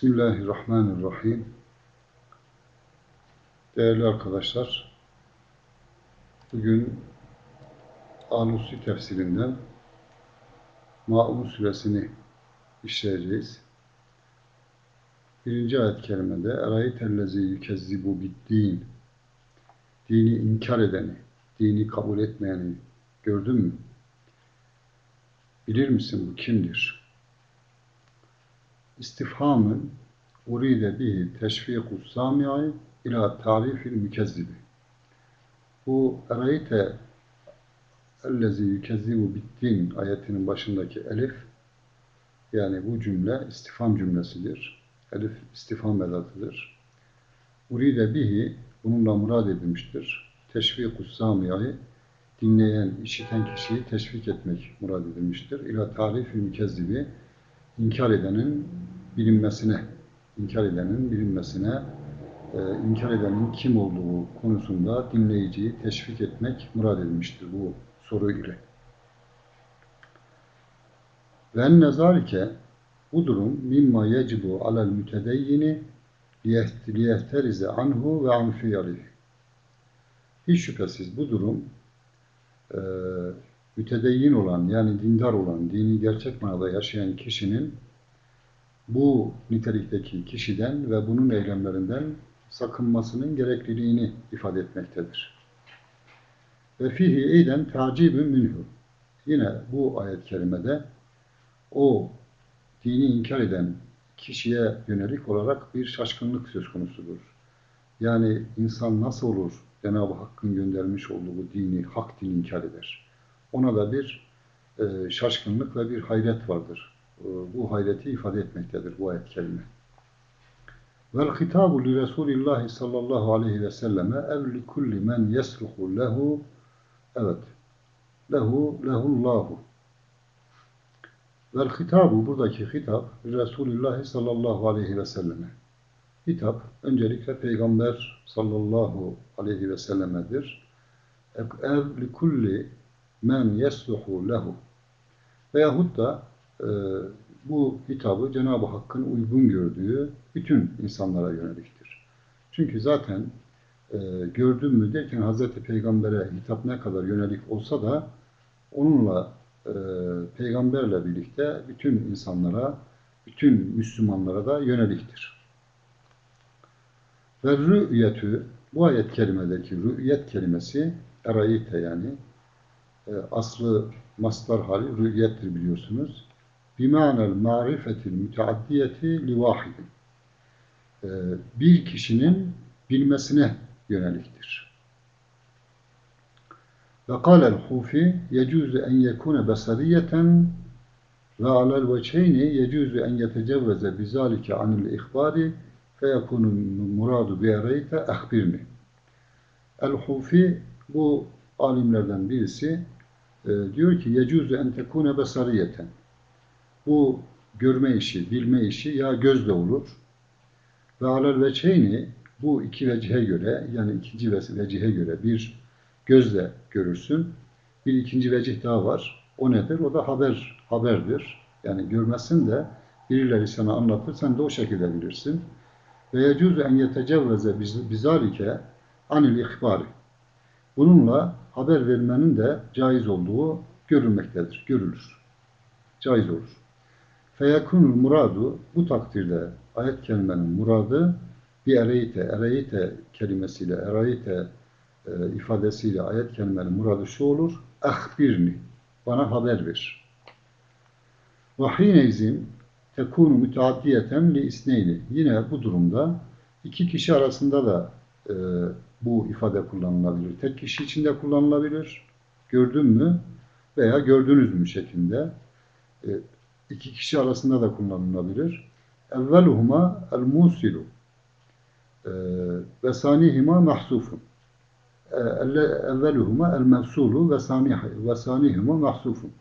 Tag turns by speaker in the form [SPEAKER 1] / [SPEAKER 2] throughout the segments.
[SPEAKER 1] Bismillahirrahmanirrahim. Değerli arkadaşlar, bugün Alusi tefsirinden Ma'un suresini işleyeceğiz. Birinci ayet-i kerimede اَرَيْتَ yükezzibu bid-din Dini inkar edeni, dini kabul etmeyeni gördün mü? Bilir misin bu kimdir? İstifhamın uride bihi teşviku sami'i ila tarifil mükezzibi. Bu erayte ellezi yükezzibu bittin ayetinin başındaki elif yani bu cümle istifam cümlesidir. Elif istifam edatıdır. Uride bihi bununla murad edilmiştir. Teşviku sami'i dinleyen, işiten kişiyi teşvik etmek murad edilmiştir. İla tarifil mükezzibi inkar edenin bilinmesine, inkar edenin bilinmesine, e, inkar edenin kim olduğu konusunda dinleyiciyi teşvik etmek murad edilmiştir bu soru ile. Ve nezarike bu durum mimma yecibu alel mütedeyyini liyehterize anhu ve an. Hiç şüphesiz bu durum e, mütedeyyin olan yani dindar olan, dini gerçek manada yaşayan kişinin bu nitelikteki kişiden ve bunun eylemlerinden sakınmasının gerekliliğini ifade etmektedir. Ve fihi eyden tacibün minhu. Yine bu ayet-i kerimede o dini inkar eden kişiye yönelik olarak bir şaşkınlık söz konusudur. Yani insan nasıl olur Cenab-ı Hakk'ın göndermiş olduğu dini, hak dini inkar eder. Ona da bir e, şaşkınlık ve bir hayret vardır. E, bu hayreti ifade etmektedir bu ayet kelime. Vel hitabu li Resulillahi sallallahu aleyhi ve selleme ev li kulli men yesluhu lehu evet lehu lehullahu Vel hitabu buradaki hitap Resulullah sallallahu aleyhi ve selleme. Hitap öncelikle Peygamber sallallahu aleyhi ve sellemedir. Ev li kulli men yesluhu lehu. Veyahut da e, bu hitabı Cenab-ı Hakk'ın uygun gördüğü bütün insanlara yöneliktir. Çünkü zaten e, gördün mü derken Hz. Peygamber'e hitap ne kadar yönelik olsa da onunla e, peygamberle birlikte bütün insanlara, bütün Müslümanlara da yöneliktir. Ve rü'yetü, bu ayet kelimedeki rü'yet kelimesi, erayite yani, e, aslı mastar hali rü'yettir biliyorsunuz. Bimanel marifetil müteaddiyeti li vahidin. E, bir kişinin bilmesine yöneliktir. Ve kâlel hufi yecuzu en yekune besariyeten ve alel veçeyni yecuzu en yetecevveze bizalike anil ihbari feyekunun muradu bi ereyte ehbirni. El-Hufi bu alimlerden birisi e, diyor ki yecuzu en tekune besariyeten. Bu görme işi, bilme işi ya gözle olur ve alel veçeyni bu iki vecihe göre yani ikinci vecihe göre bir gözle görürsün. Bir ikinci vecih daha var. O nedir? O da haber, haberdir. Yani görmesin de birileri sana anlatır, sen de o şekilde bilirsin. Ve yecuzu en yetecevveze bizalike anil ihbari. Bununla haber vermenin de caiz olduğu görülmektedir, görülür. Caiz olur. Feyekunul muradu bu takdirde ayet kelimenin muradı bir ereyte, ereyte kelimesiyle, ereyte e, ifadesiyle ayet kelimenin muradı şu olur. Ahbirni, bana haber ver. Ve hineyzin tekunu müteaddiyeten li isneyni. Yine bu durumda iki kişi arasında da e, bu ifade kullanılabilir. Tek kişi için de kullanılabilir. Gördün mü veya gördünüz mü şeklinde. E, iki kişi arasında da kullanılabilir. Evveluhuma el musilu e, ve sanihima mahsufun. E, evveluhuma el mevsulu ve sanihima mahsufun.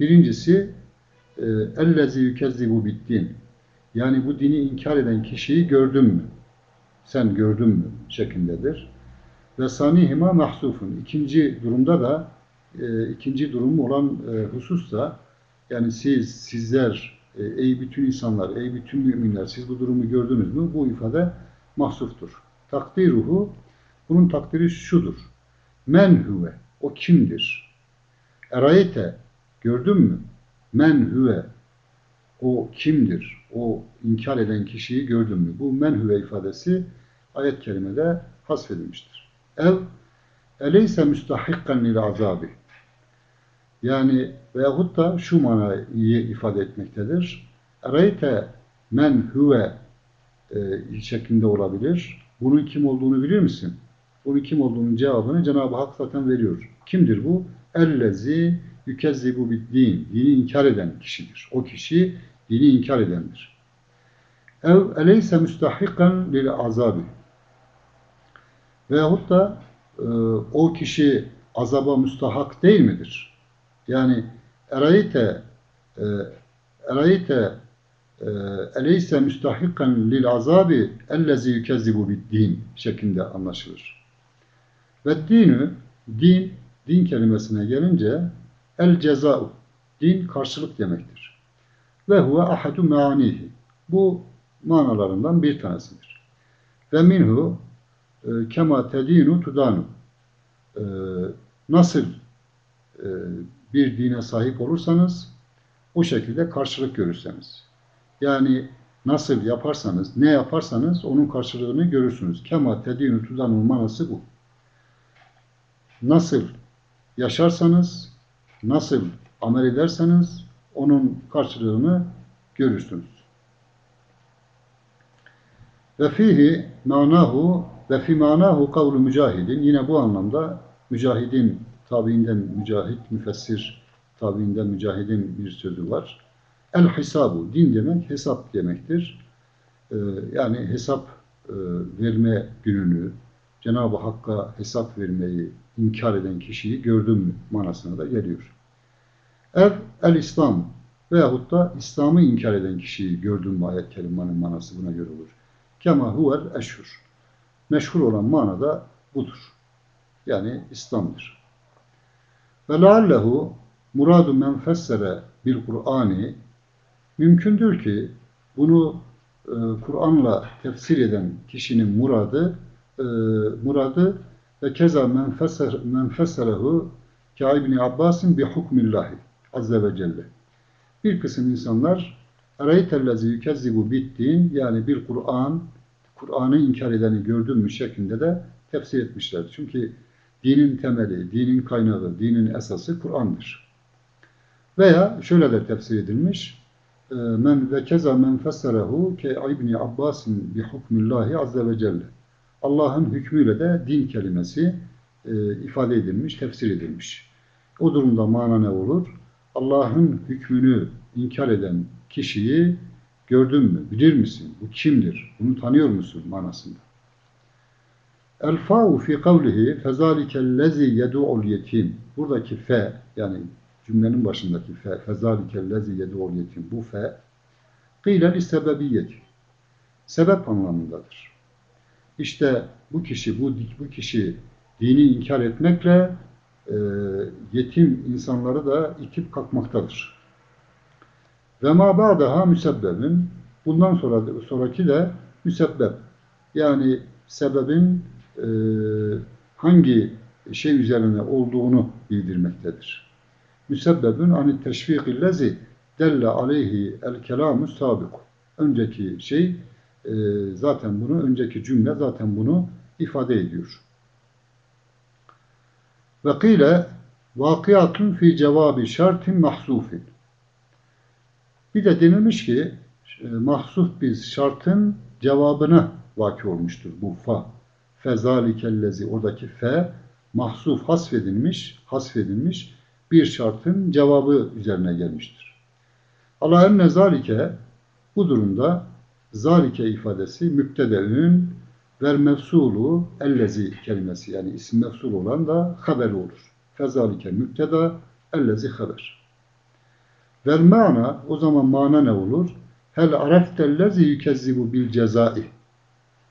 [SPEAKER 1] Birincisi e, ellezi yükezzibu bittin. Yani bu dini inkar eden kişiyi gördün mü? sen gördün mü şeklindedir. Ve sanihima mahsufun. İkinci durumda da e, ikinci durum olan e, husus da yani siz, sizler e, ey bütün insanlar, ey bütün müminler siz bu durumu gördünüz mü? Bu ifade mahsuftur. Takdiruhu bunun takdiri şudur. Men huve o kimdir? Erayete gördün mü? Men huve o kimdir? O inkar eden kişiyi gördün mü? Bu men huve ifadesi ayet kerimede hasfedilmiştir. Ev eleyse müstahikkan lil azabi yani veyahut da şu manayı ifade etmektedir. Ereyte men huve e, şeklinde olabilir. Bunun kim olduğunu bilir misin? Bunun kim olduğunun cevabını Cenab-ı Hak zaten veriyor. Kimdir bu? Ellezi yükezzibu din. Dini inkar eden kişidir. O kişi dini inkar edendir. Ev eleyse müstahikkan lil azabi. Veyahut da e, o kişi azaba müstahak değil midir? Yani erayte e, erayte e, eleyse müstahikkan lil azabi ellezi yükezzibu din şeklinde anlaşılır. Ve dinü din din kelimesine gelince el ceza'u din karşılık demektir. Ve huve ahadu meanihi bu manalarından bir tanesidir. Ve minhu kema tedinu tudanu e, nasıl e, bir dine sahip olursanız o şekilde karşılık görürseniz. Yani nasıl yaparsanız, ne yaparsanız onun karşılığını görürsünüz. Kema tedinu tudanun manası bu. Nasıl yaşarsanız, nasıl amel ederseniz onun karşılığını görürsünüz. Ve fihi manahu ve fi manahu kavlu mücahidin yine bu anlamda mücahidin tabiinden mücahit, müfessir tabiinden mücahidin bir sözü var. El hisabu, din demek hesap demektir. Ee, yani hesap e, verme gününü, Cenab-ı Hakk'a hesap vermeyi inkar eden kişiyi gördüm manasına da geliyor. Ev el İslam veyahut da İslam'ı inkar eden kişiyi gördüm ayet kelimanın manası buna göre olur. Kema huvel eşhur. Meşhur olan mana da budur. Yani İslam'dır. Ve leallehu muradu men fessere bil Kur'ani mümkündür ki bunu e, Kur'an'la tefsir eden kişinin muradı e, muradı ve keza men, fesser, men fesserehu ka İbni Abbas'ın bi hukmillahi azze ve celle. Bir kısım insanlar Ereytellezi yükezzibu bittin yani bir Kur'an Kur'an'ı inkar edeni gördün mü şeklinde de tefsir etmişler. Çünkü dinin temeli, dinin kaynağı, dinin esası Kur'an'dır. Veya şöyle de tefsir edilmiş. E, men ve keza men fesserehu ke İbni Abbas'ın bi hukmillahi azze ve celle. Allah'ın hükmüyle de din kelimesi e, ifade edilmiş, tefsir edilmiş. O durumda mana ne olur? Allah'ın hükmünü inkar eden kişiyi gördün mü, bilir misin, bu kimdir, bunu tanıyor musun manasında. El fa'u fi kavlihi fezalikellezi yed'u'l yetim. Buradaki fe yani cümlenin başındaki fe fezalikellezi yed'u'l yetim bu fe kıyle li sebebiyet. Sebep anlamındadır. İşte bu kişi bu bu kişi dini inkar etmekle e, yetim insanları da itip kalkmaktadır. Ve ma ba'daha müsebbebin bundan sonra sonraki de müsebbep. Yani sebebin e, hangi şey üzerine olduğunu bildirmektedir. Müsebbebün anit teşvikillezi delle aleyhi el kelamu sabik. Önceki şey e, zaten bunu, önceki cümle zaten bunu ifade ediyor. Ve kıyle vakiyatun fi cevabi şartin mahzufin. Bir de denilmiş ki e, mahsuf bir şartın cevabına vaki olmuştur bu fa. Fezalikellezi oradaki fe mahsuf hasfedilmiş, hasfedilmiş bir şartın cevabı üzerine gelmiştir. Allah'ın nezalike bu durumda zalike ifadesi müptedeün ver mefsulu ellezi kelimesi yani isim mefsul olan da haber olur. Fezalike müpteda ellezi haber. Ver mana o zaman mana ne olur? Hel araftellezi yükezzibu bil cezai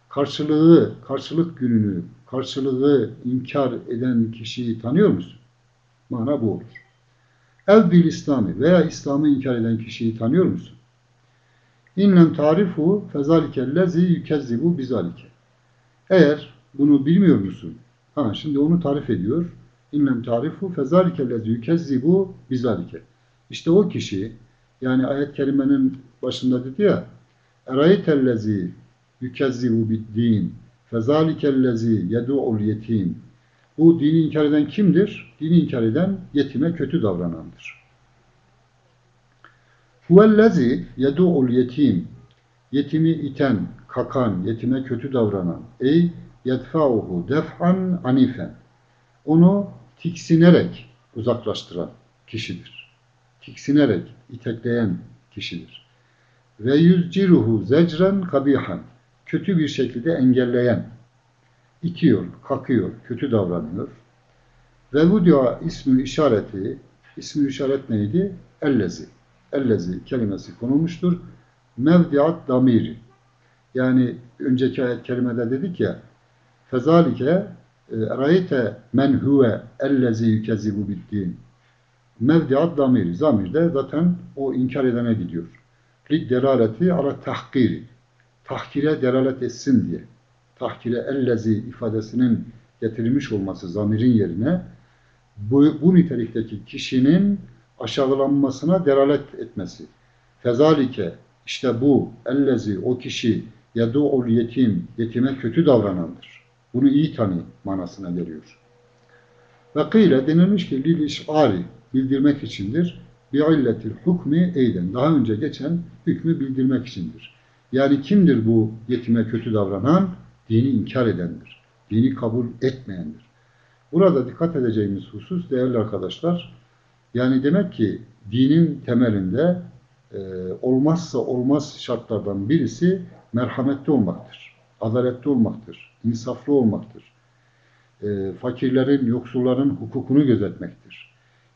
[SPEAKER 1] karşılığı, karşılık gününü, karşılığı inkar eden kişiyi tanıyor musun? Mana bu olur. Ev bil İslami veya İslam'ı inkar eden kişiyi tanıyor musun? İnlem tarifu fezalikellezi yükezzibu bizalike. Eğer bunu bilmiyor musun? Ha şimdi onu tarif ediyor. İnlem tarifu fezalikellezi yükezzibu bizalike. İşte o kişi yani ayet kerimenin başında dedi ya Eraytellezi yükezzibu bid-din fezalikellezi yed'ul yetim. Bu dini inkar eden kimdir? Dini inkar eden yetime kötü davranandır. Huvellezi yed'ul yetim. Yetimi iten, kakan, yetime kötü davranan. Ey yedfa'uhu def'an anifen. Onu tiksinerek uzaklaştıran kişidir. Tiksinerek itekleyen kişidir. Ve yüzciruhu zecren kabihan. Kötü bir şekilde engelleyen, itiyor, kakıyor, kötü davranıyor. Ve bu diyor ismi işareti, ismi işaret neydi? Ellezi. Ellezi kelimesi konulmuştur. Mevdiat damiri. Yani önceki ayet kerimede dedik ya fezalike rayete men huve ellezi yükezzibu biddin. Mevdiat damiri. Zamir de zaten o inkar edene gidiyor. Lid delaleti ala tahkiri. Tahkire delalet etsin diye. Tahkire ellezi ifadesinin getirilmiş olması zamirin yerine bu, bu nitelikteki kişinin aşağılanmasına delalet etmesi. Fezalike işte bu ellezi o kişi yedu'ul yetim yetime kötü davranandır. Bunu iyi tanı manasına geliyor. Ve kıyle denilmiş ki lil iş'ari bildirmek içindir. Bi illetil hukmi eyden. Daha önce geçen hükmü bildirmek içindir. Yani kimdir bu yetime kötü davranan? Dini inkar edendir. Dini kabul etmeyendir. Burada dikkat edeceğimiz husus değerli arkadaşlar, yani demek ki dinin temelinde e, olmazsa olmaz şartlardan birisi merhametli olmaktır. Adaletli olmaktır. insaflı olmaktır. E, fakirlerin, yoksulların hukukunu gözetmektir.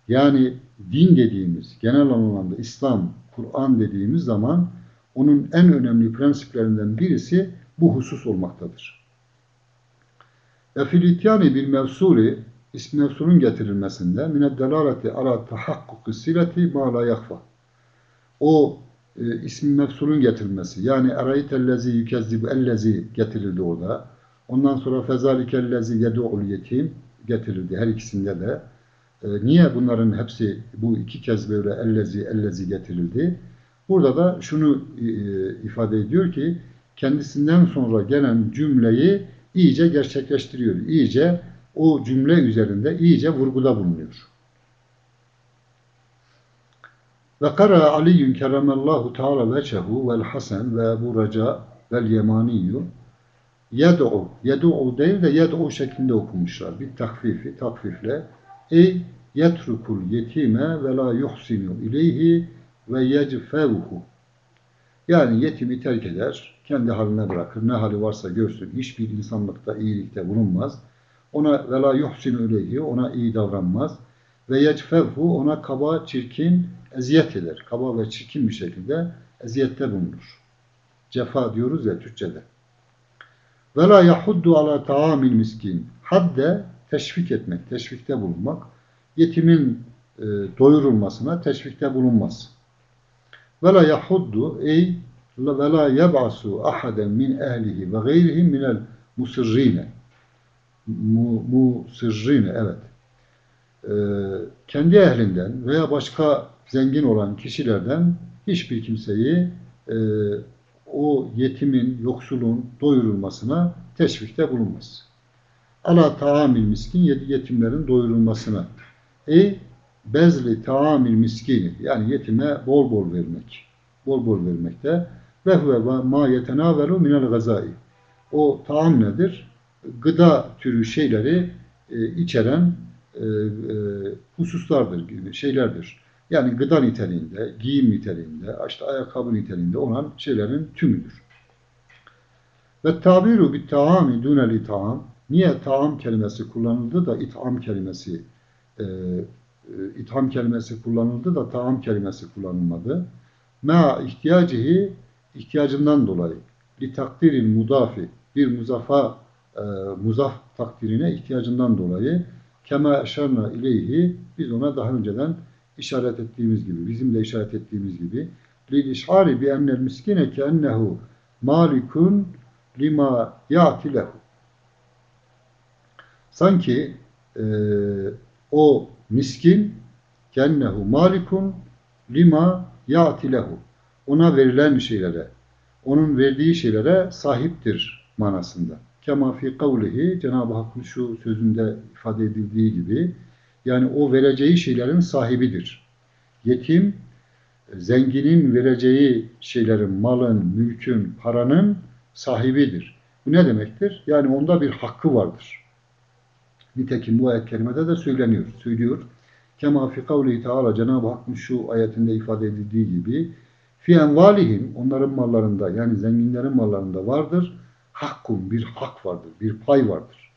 [SPEAKER 1] Yani din dediğimiz, genel anlamda İslam, Kur'an dediğimiz zaman onun en önemli prensiplerinden birisi bu husus olmaktadır. Ve fil ityani bil mevsuli ism mevsulun getirilmesinde mined delaleti ala tahakkuki sileti ma la yakfa. O e, ismi mevsulun getirilmesi yani eraytellezi yükezzibu ellezi getirildi orada. Ondan sonra fezalikellezi yedu'ul yetim getirildi her ikisinde de. E, niye bunların hepsi bu iki kez böyle ellezi ellezi getirildi? Burada da şunu e, ifade ediyor ki kendisinden sonra gelen cümleyi iyice gerçekleştiriyor. İyice o cümle üzerinde iyice vurguda bulunuyor. Ve kara Aliyyün keremallahu teala veçehu vel hasen ve Ebu Reca vel Yemaniyyü yed'u, yed'u değil de yed'u şeklinde okumuşlar. Bir takfifi, takfifle. Ey yetrukul yetime ve la yuhsinu ileyhi ve yecfevhu. Yani yetimi terk eder, kendi haline bırakır, ne hali varsa görsün, hiçbir insanlıkta, iyilikte bulunmaz. Ona ve la yuhsinu ileyhi, ona iyi davranmaz. Ve yecfevhu, ona kaba, çirkin, eziyet eder. Kaba ve çirkin bir şekilde eziyette bulunur. Cefa diyoruz ya Türkçe'de. Ve la yahuddu ala taamil miskin. Hadde teşvik etmek, teşvikte bulunmak. Yetimin e, doyurulmasına teşvikte bulunmaz. Ve yahuddu ey ve la yeb'asu ahaden min ehlihi ve gayrihi minel musirrine. Mu, musirrine evet. Ee, kendi ehlinden veya başka zengin olan kişilerden hiçbir kimseyi e, o yetimin, yoksulun doyurulmasına teşvikte bulunmaz. Ala taamil miskin yetimlerin doyurulmasına. Ey bezli taamil miskini yani yetime bol bol vermek. Bol bol vermekte. Ve huve ma yetenavelu minel gazai. O taam nedir? Gıda türü şeyleri e, içeren e, e, hususlardır, şeylerdir. Yani gıda niteliğinde, giyim niteliğinde, işte ayakkabı niteliğinde olan şeylerin tümüdür. Ve tabiru bit taami dunel itaam. Niye taam kelimesi kullanıldı da itham kelimesi e, e, itham kelimesi kullanıldı da taam kelimesi kullanılmadı. Ma ihtiyacihi ihtiyacından dolayı li takdirin mudafi bir muzafa e, muzaf takdirine ihtiyacından dolayı kema eşerna ileyhi biz ona daha önceden işaret ettiğimiz gibi bizim de işaret ettiğimiz gibi lil işari bi ennel miskine ke malikun lima ya'ti lehu. Sanki e, o miskin kennehu malikun lima ya'ti lehu. Ona verilen şeylere, onun verdiği şeylere sahiptir manasında. Kema fi kavlihi Cenab-ı Hakk'ın şu sözünde ifade edildiği gibi yani o vereceği şeylerin sahibidir. Yetim zenginin vereceği şeylerin, malın, mülkün, paranın sahibidir. Bu ne demektir? Yani onda bir hakkı vardır. Nitekim bu ayet kerimede de söyleniyor. Söylüyor. Kema fi kavlihi teala Cenab-ı Hakk'ın şu ayetinde ifade edildiği gibi fi envalihim onların mallarında yani zenginlerin mallarında vardır. Hakkun bir hak vardır. Bir pay vardır.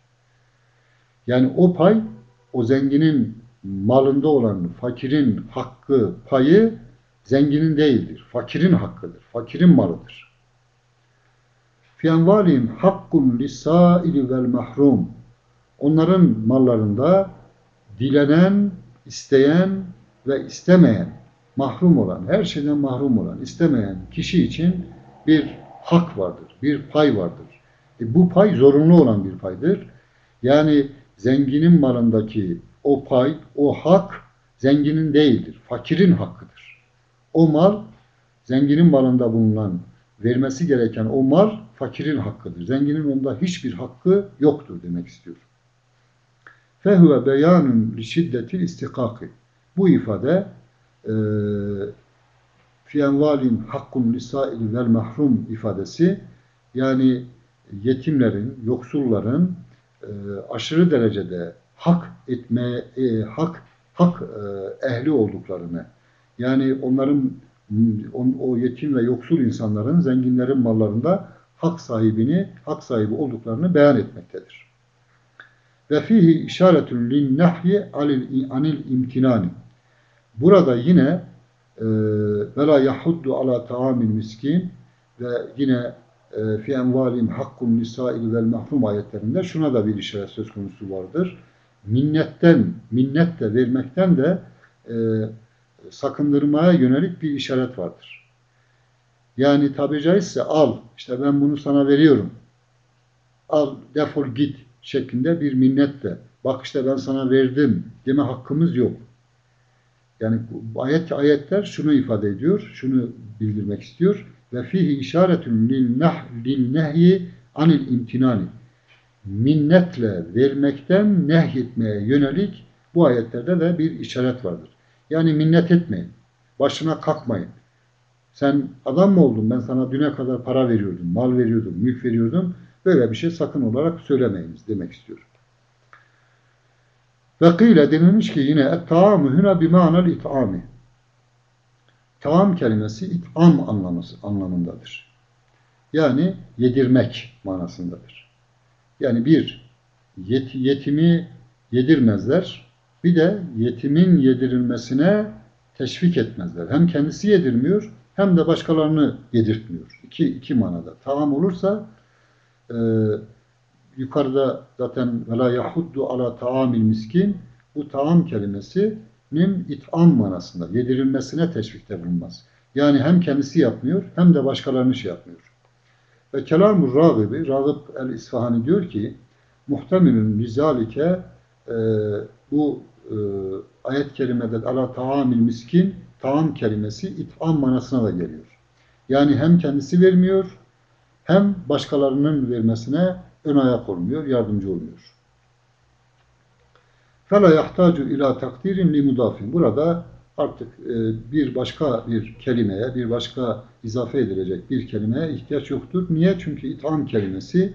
[SPEAKER 1] Yani o pay o zenginin malında olan fakirin hakkı, payı zenginin değildir. Fakirin hakkıdır. Fakirin malıdır. Fi envalihim hakkun lisaili vel mahrum. Onların mallarında dilenen, isteyen ve istemeyen, mahrum olan, her şeyden mahrum olan, istemeyen kişi için bir hak vardır, bir pay vardır. E bu pay zorunlu olan bir paydır. Yani zenginin malındaki o pay, o hak zenginin değildir, fakirin hakkıdır. O mal, zenginin malında bulunan, vermesi gereken o mal fakirin hakkıdır. Zenginin onda hiçbir hakkı yoktur demek istiyor. Fehuve beyanun li şiddetil istikaki. Bu ifade e, fi envalin hakkun lisaili vel mahrum ifadesi yani yetimlerin, yoksulların e, aşırı derecede hak etmeye, e, hak hak e, ehli olduklarını yani onların on, o yetim ve yoksul insanların zenginlerin mallarında hak sahibini, hak sahibi olduklarını beyan etmektedir. Ve fihi işaretun lin nahyi anil imtinani. Burada yine ve la yahuddu ala taamil miskin ve yine e, fi envalim hakkun nisail vel mahrum ayetlerinde şuna da bir işaret söz konusu vardır. Minnetten, minnetle vermekten de e, sakındırmaya yönelik bir işaret vardır. Yani tabi caizse al, işte ben bunu sana veriyorum. Al, defol git şeklinde bir minnetle. Bak işte ben sana verdim deme hakkımız yok. Yani ayet ayetler şunu ifade ediyor, şunu bildirmek istiyor. Ve fihi işaretun lil nehyi anil imtinani. Minnetle vermekten nehyetmeye yönelik bu ayetlerde de bir işaret vardır. Yani minnet etmeyin. Başına kalkmayın. Sen adam mı oldun? Ben sana düne kadar para veriyordum, mal veriyordum, mülk veriyordum. Böyle bir şey sakın olarak söylemeyiniz demek istiyorum. Ve kıyle denilmiş ki yine et-taamu hüne bimânel it'ami. Taam kelimesi it'am anlamındadır. Yani yedirmek manasındadır. Yani bir, yet, yetimi yedirmezler. Bir de yetimin yedirilmesine teşvik etmezler. Hem kendisi yedirmiyor hem de başkalarını yedirtmiyor. İki, iki manada. Taam olursa e, yukarıda zaten vela yahuddu ala taamil miskin bu taam kelimesinin it'am manasında yedirilmesine teşvikte bulunmaz. Yani hem kendisi yapmıyor hem de başkalarını şey yapmıyor. Ve kelamur rağıbi, Rağıp el-İsfahani diyor ki muhtemilün lizalike e, bu e, ayet kelimede ala taamil miskin taam kelimesi it'am manasına da geliyor. Yani hem kendisi vermiyor hem başkalarının vermesine ön ayak olmuyor, yardımcı olmuyor. فَلَا يَحْتَاجُ ila takdirin li mudafin. Burada artık e, bir başka bir kelimeye, bir başka izafe edilecek bir kelimeye ihtiyaç yoktur. Niye? Çünkü itham kelimesi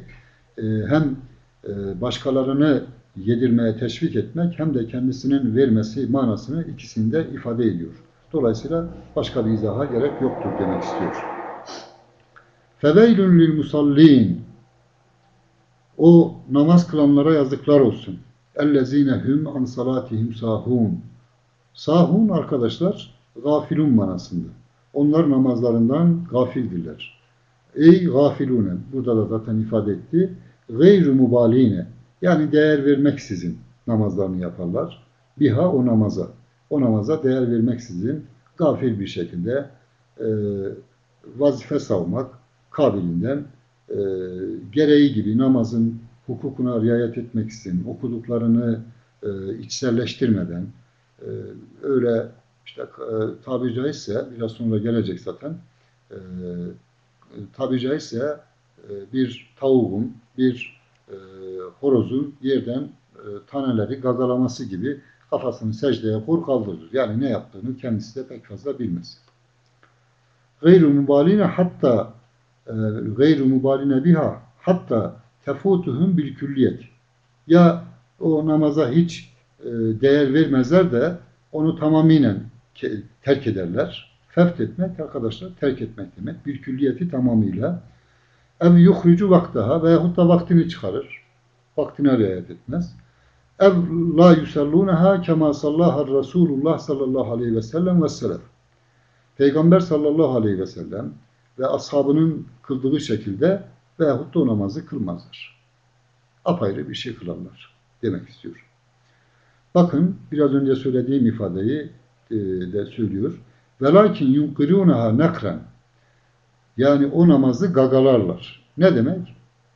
[SPEAKER 1] e, hem e, başkalarını yedirmeye teşvik etmek hem de kendisinin vermesi manasını ikisini de ifade ediyor. Dolayısıyla başka bir izaha gerek yoktur demek istiyor. Feveylün lil musallin. O namaz kılanlara yazıklar olsun. Ellezine hum an salatihim sahun. Sahun arkadaşlar gafilun manasında. Onlar namazlarından gafildirler. Ey gafilune. Burada da zaten ifade etti. Gayru mubaline. Yani değer vermeksizin namazlarını yaparlar. Biha o namaza. O namaza değer vermeksizin gafil bir şekilde e, vazife savmak, kabilinden e, gereği gibi namazın hukukuna riayet etmek için okuduklarını e, içselleştirmeden e, öyle işte e, tabiri caizse biraz sonra gelecek zaten e, tabiri caizse e, bir tavuğun bir e, horozun yerden e, taneleri gagalaması gibi kafasını secdeye kor kaldırır. Yani ne yaptığını kendisi de pek fazla bilmez. Gayru mubaline hatta gayru mubaline biha hatta tefutuhum bil külliyet. Ya o namaza hiç e, değer vermezler de onu tamamiyle terk ederler. Feft etmek arkadaşlar terk etmek demek. Bir külliyeti tamamıyla. Ev yuhricu vaktaha veyahut da vaktini çıkarır. Vaktine riayet etmez. Ev la yusallunaha kema sallaha Resulullah sallallahu aleyhi ve sellem ve selef. Peygamber sallallahu aleyhi ve sellem ve ashabının kıldığı şekilde veyahut da o namazı kılmazlar. Apayrı bir şey kılarlar demek istiyor. Bakın biraz önce söylediğim ifadeyi e, de söylüyor. Velakin yunkirûneha nekren yani o namazı gagalarlar. Ne demek?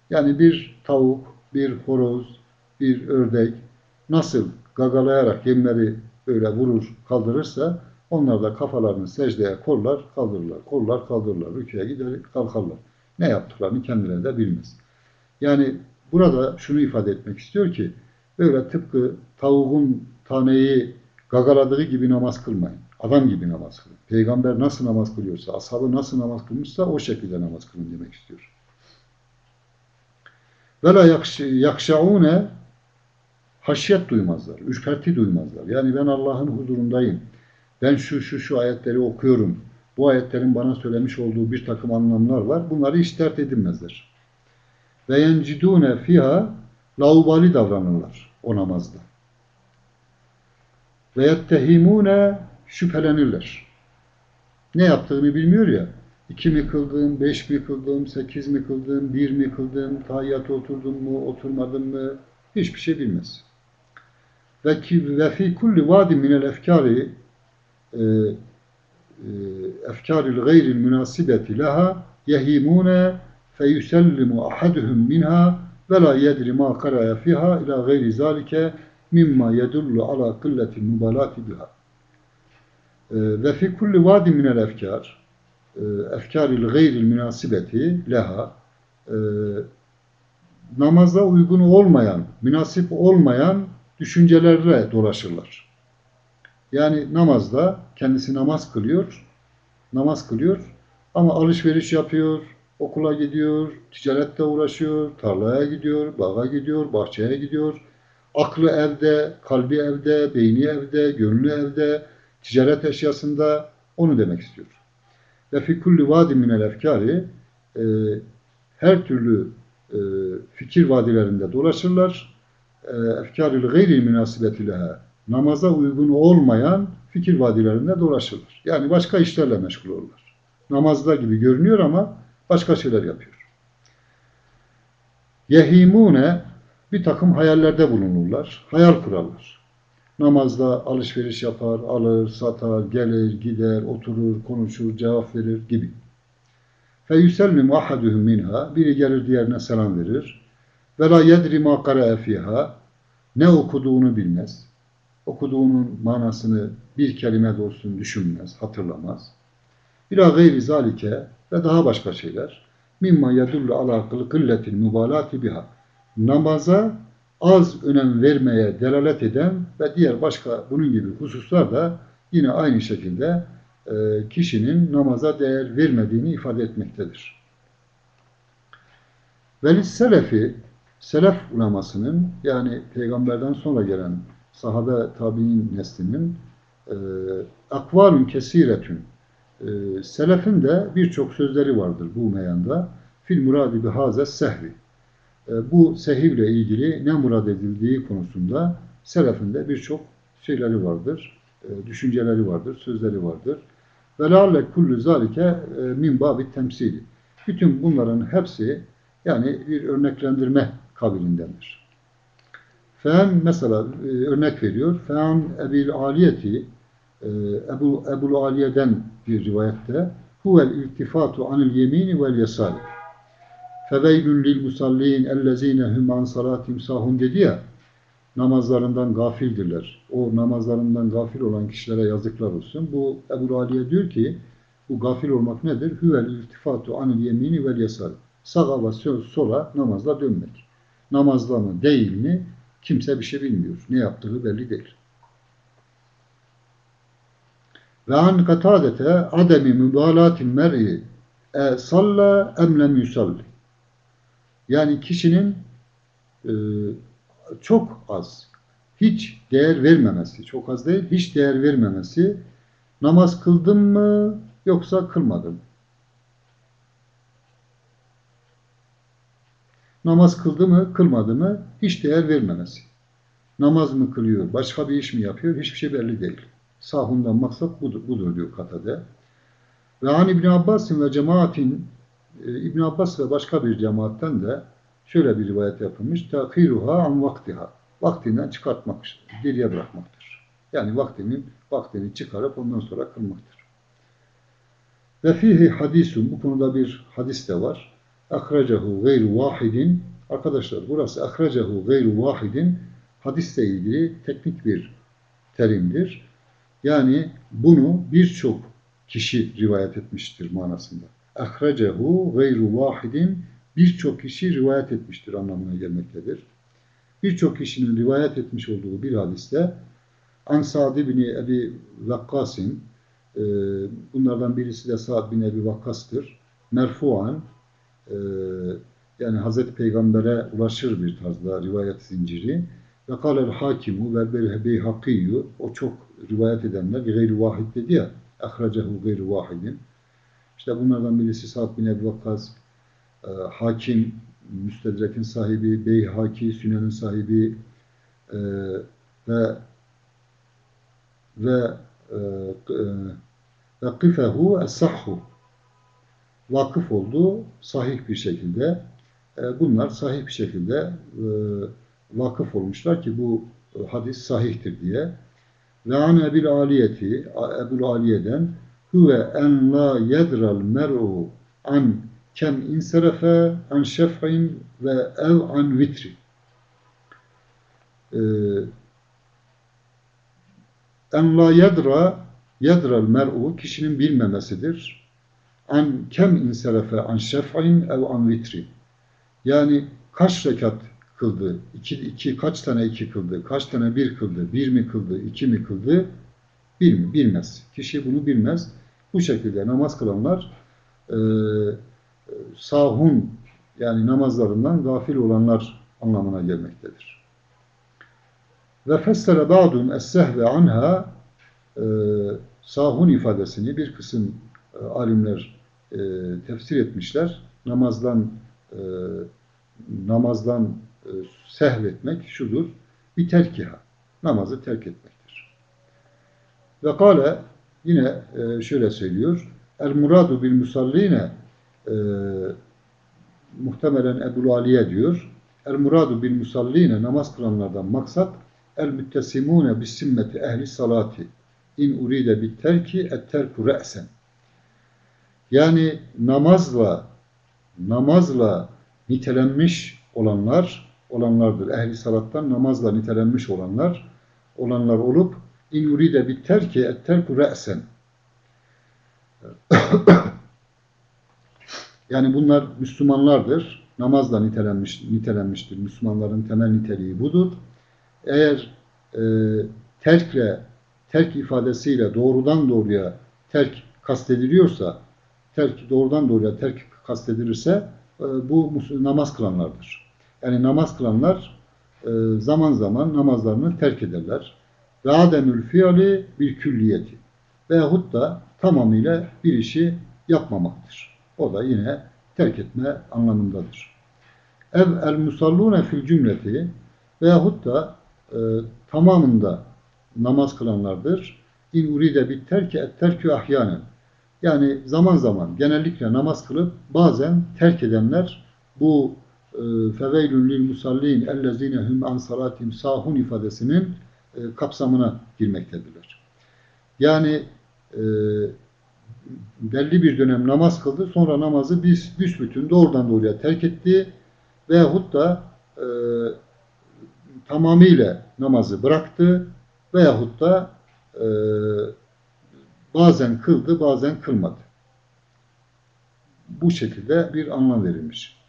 [SPEAKER 1] Yani bir tavuk, bir horoz, bir ördek nasıl gagalayarak yemleri böyle vurur, kaldırırsa onlar da kafalarını secdeye korlar, kaldırırlar, korlar, kaldırırlar, rüküye gider, kalkarlar. Ne yaptıklarını kendileri de bilmez. Yani burada şunu ifade etmek istiyor ki böyle tıpkı tavuğun taneyi gagaladığı gibi namaz kılmayın. Adam gibi namaz kılın. Peygamber nasıl namaz kılıyorsa, ashabı nasıl namaz kılmışsa o şekilde namaz kılın demek istiyor. Ve la yakşaune haşyet duymazlar, ürperti duymazlar. Yani ben Allah'ın huzurundayım. Ben şu şu şu ayetleri okuyorum. Bu ayetlerin bana söylemiş olduğu bir takım anlamlar var. Bunları hiç dert edinmezler. Ve yencidune fiha laubali davranırlar o namazda. Ve yettehimune şüphelenirler. Ne yaptığını bilmiyor ya. İki mi kıldım, beş mi kıldım, sekiz mi kıldım, bir mi kıldım, tahiyyata oturdum mu, oturmadım mı? Hiçbir şey bilmez. Ve ki ve fi kulli vadin minel efkari efkaril gayril münasibeti laha yehimune feyusellimu ahaduhum minha ve la yedri ma karaya fiha ila gayri zalike mimma yedullu ala kılleti mübalati biha. E, ve fi kulli vadi minel efkar e, efkaril gayril münasibeti leha e, namaza uygun olmayan, münasip olmayan düşüncelerle dolaşırlar. Yani namazda kendisi namaz kılıyor, namaz kılıyor ama alışveriş yapıyor, okula gidiyor, ticarette uğraşıyor, tarlaya gidiyor, bağa gidiyor, bahçeye gidiyor. Aklı evde, kalbi evde, beyni evde, gönlü evde, ticaret eşyasında onu demek istiyor. Ve fi kulli vadi minel efkari e, her türlü e, fikir vadilerinde dolaşırlar. E, efkaril gayri münasibetileha namaza uygun olmayan fikir vadilerinde dolaşırlar. Yani başka işlerle meşgul olurlar. Namazda gibi görünüyor ama başka şeyler yapıyor. Yehimune bir takım hayallerde bulunurlar. Hayal kurarlar. Namazda alışveriş yapar, alır, satar, gelir, gider, oturur, konuşur, cevap verir gibi. Yusellimu ahaduhum minha. Biri gelir diğerine selam verir. Ve la yedri ma fiha. Ne okuduğunu bilmez. Okuduğunun manasını bir kelime de düşünmez, hatırlamaz. İlâ gayri zalike ve daha başka şeyler. Mimma yedullu ala kılletil mübalati biha. Namaza az önem vermeye delalet eden ve diğer başka bunun gibi hususlar da yine aynı şekilde e, kişinin namaza değer vermediğini ifade etmektedir. Velis selefi, selef ulemasının yani peygamberden sonra gelen sahabe tabi'in neslinin e, akvalun kesiretün e, selefin de birçok sözleri vardır bu meyanda. Fil muradi bihaze sehvi. E, bu sehivle ilgili ne murad edildiği konusunda selefinde birçok şeyleri vardır, e, düşünceleri vardır, sözleri vardır. Ve lâlle kullu zâlike e, min bâbi temsili. Bütün bunların hepsi yani bir örneklendirme kabilindendir. Fehan mesela örnek veriyor. Fehan ebil aliyeti Ebu, Ebu Aliye'den bir rivayette huvel iltifatu anil yemini vel yasari. Feveylün lil musallin ellezine hum an salatim sahun dedi ya namazlarından gafildirler. O namazlarından gafil olan kişilere yazıklar olsun. Bu Ebu Aliye diyor ki bu gafil olmak nedir? Huvel iltifatu anil yemini vel yasari. Sağa ve sola namazla dönmek. Namazda mı değil mi kimse bir şey bilmiyor. Ne yaptığı belli değil. Ve an katadete ademi mübalatin mer'i e salla em lem yusalli. Yani kişinin e, çok az, hiç değer vermemesi, çok az değil, hiç değer vermemesi, namaz kıldım mı yoksa kılmadım. Namaz kıldı mı, kılmadı mı hiç değer vermemesi. Namaz mı kılıyor, başka bir iş mi yapıyor hiçbir şey belli değil. Sahundan maksat budur, budur diyor Katade. Ve an İbn Abbas'ın ve cemaatin e, İbn Abbas ve başka bir cemaatten de şöyle bir rivayet yapılmış. Takiruha an vaktiha. Vaktinden çıkartmak, geriye bırakmaktır. Yani vaktinin vaktini çıkarıp ondan sonra kılmaktır. Ve fihi hadisun. Bu konuda bir hadis de var. Akracahu gayru vahidin. Arkadaşlar burası akracahu gayru vahidin hadisle ilgili teknik bir terimdir. Yani bunu birçok kişi rivayet etmiştir manasında. Akracehu gayru vahidin birçok kişi rivayet etmiştir anlamına gelmektedir. Birçok kişinin rivayet etmiş olduğu bir hadiste An Sa'd bin Ebi Vakkas'in e, bunlardan birisi de Sa'd bin Ebi Vakkas'tır. Merfuan e, yani Hazreti Peygamber'e ulaşır bir tarzda rivayet zinciri. Ve kâlel hakimu ve beyhakiyyü o çok rivayet edenler gayri vahid dedi ya ahracehu gayri vahidin. İşte bunlardan birisi Sa'd bin Ebu Vakkas, e, Hakim, Müstedrek'in sahibi, Beyhaki, Sünen'in sahibi e, ve ve e, ve kıfehu es-sahhu vakıf oldu sahih bir şekilde. E, bunlar sahih bir şekilde e, vakıf olmuşlar ki bu e, hadis sahihtir diye. Ve an ebil aliyeti, Ebul Aliye'den huve en la yedral mer'u an kem inserefe an şef'in ve ev an vitri. Ee, en la yedra yedral mer'u kişinin bilmemesidir. An kem inserefe an şef'in ev an vitri. Yani kaç rekat kıldı? İki, iki, kaç tane iki kıldı? Kaç tane bir kıldı? Bir mi kıldı? iki mi kıldı? Bil, bilmez. Kişi bunu bilmez. Bu şekilde namaz kılanlar e, sahun yani namazlarından gafil olanlar anlamına gelmektedir. Ve fessere ba'dun es-sehve anha e, sahun ifadesini bir kısım e, alimler e, tefsir etmişler. Namazdan e, namazdan e, sehvetmek şudur. Bir terkiha. Namazı terk etmektir. Ve kale yine e, şöyle söylüyor. El muradu bil musalline e, muhtemelen Ebu Aliye diyor. El muradu bil musalline namaz kılanlardan maksat el müttesimune bis simmeti ehli salati in uride bit terki et terku re'sen. Yani namazla namazla nitelenmiş olanlar olanlardır. Ehli salattan namazla nitelenmiş olanlar olanlar olup in uride bit terki et terku re'sen. yani bunlar Müslümanlardır. Namazla nitelenmiş, nitelenmiştir. Müslümanların temel niteliği budur. Eğer e, terkle, terk ifadesiyle doğrudan doğruya terk kastediliyorsa, terk doğrudan doğruya terk kastedilirse e, bu namaz kılanlardır. Yani namaz kılanlar e, zaman zaman namazlarını terk ederler. Ve ademül fiili bir külliyeti. Veyahut da tamamıyla bir işi yapmamaktır. O da yine terk etme anlamındadır. Ev el musallune fil cümleti veyahut da e, tamamında namaz kılanlardır. İn uride bit terki et terkü ahyanen. Yani zaman zaman genellikle namaz kılıp bazen terk edenler bu e, feveylün lil musallin ellezine hum an sahun ifadesinin e, kapsamına girmektedirler. Yani e, belli bir dönem namaz kıldı. Sonra namazı biz büsbütün doğrudan doğruya terk etti. Veyahut da e, tamamıyla namazı bıraktı. Veyahut da e, bazen kıldı, bazen kılmadı. Bu şekilde bir anlam verilmiş.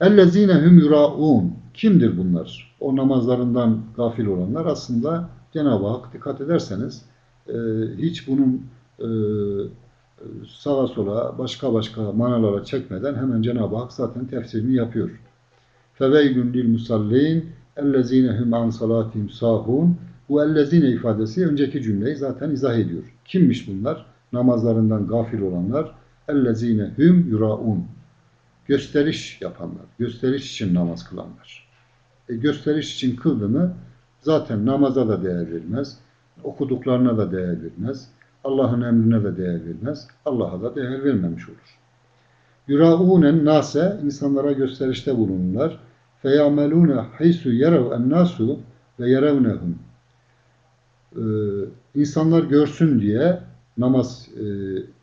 [SPEAKER 1] اَلَّذ۪ينَ hum yuraun. Kimdir bunlar? O namazlarından gafil olanlar aslında Cenab-ı Hak dikkat ederseniz e, hiç bunun e, sağa sola başka başka manalara çekmeden hemen Cenab-ı Hak zaten tefsirini yapıyor. فَوَيْلٌ لِلْمُسَلِّينَ اَلَّذ۪ينَ hum an salatihim sahun. bu ellezine ifadesi önceki cümleyi zaten izah ediyor. Kimmiş bunlar? Namazlarından gafil olanlar. Ellezine hum yuraun. Gösteriş yapanlar. Gösteriş için namaz kılanlar. E, gösteriş için kıldığını zaten namaza da değer vermez. Okuduklarına da değer vermez. Allah'ın emrine de değer vermez. Allah'a da değer vermemiş olur. Yuraunen nase insanlara gösterişte bulunurlar. Feyamelune haysu yerev en nasu ve yerevnehum. Ee, insanlar görsün diye namaz e,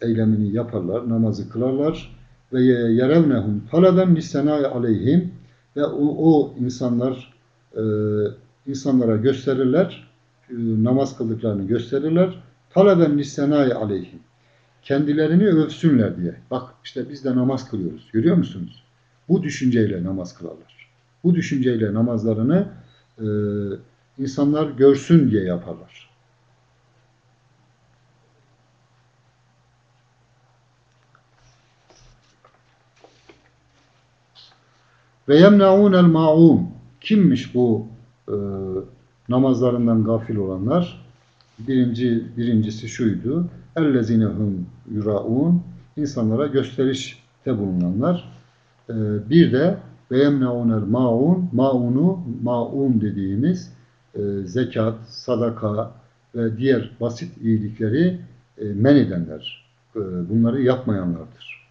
[SPEAKER 1] eylemini yaparlar, namazı kılarlar ve yerevnehum taleben lisenai aleyhim ve o, o insanlar e, insanlara gösterirler, e, namaz kıldıklarını gösterirler. Taleben lisenai aleyhim. Kendilerini övsünler diye. Bak işte biz de namaz kılıyoruz. Görüyor musunuz? Bu düşünceyle namaz kılarlar. Bu düşünceyle namazlarını e, insanlar görsün diye yaparlar. Ve yemnaunel maun. Kimmiş bu e, namazlarından gafil olanlar? Birinci, birincisi şuydu. Ellezinehum yuraun. İnsanlara gösterişte bulunanlar. E, bir de ve yemnaunel maun. Maunu, maun dediğimiz zekat, sadaka ve diğer basit iyilikleri e, men edenler. E, bunları yapmayanlardır.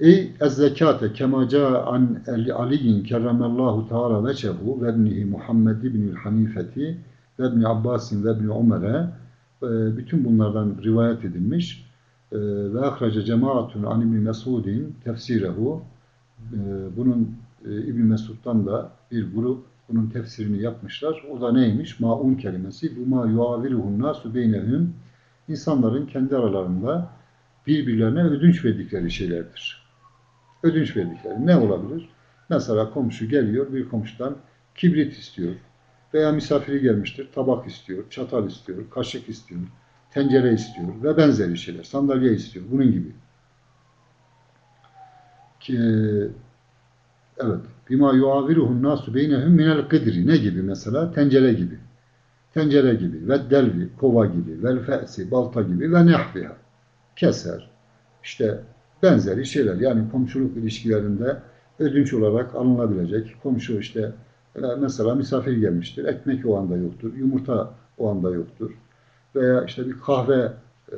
[SPEAKER 1] Ey ez-zekate kema an Ali'in kerramallahu teala veçehu ve ibnihi Muhammed ibnül Hanifeti ve ibni Abbasin ve ibni Ömer'e e, bütün bunlardan rivayet edilmiş e, ve akraca cemaatun an ibni Mesudin tefsirehu e, bunun İbn Mesud'dan da bir grup bunun tefsirini yapmışlar. O da neymiş? Maun kelimesi. Bu ma yuaviruhun nasu beynehum insanların kendi aralarında birbirlerine ödünç verdikleri şeylerdir ödünç verdikleri ne olabilir? Mesela komşu geliyor, bir komşudan kibrit istiyor veya misafiri gelmiştir, tabak istiyor, çatal istiyor, kaşık istiyor, tencere istiyor ve benzeri şeyler, sandalye istiyor, bunun gibi. Ki, evet, bima yuaviruhun nasu beynehum minel kıdri, ne gibi mesela? Tencere gibi. Tencere gibi ve delvi, kova gibi, vel fe'si, balta gibi ve nehviha. Keser, işte benzeri şeyler. Yani komşuluk ilişkilerinde ödünç olarak alınabilecek. Komşu işte e, mesela misafir gelmiştir. Ekmek o anda yoktur. Yumurta o anda yoktur. Veya işte bir kahve e,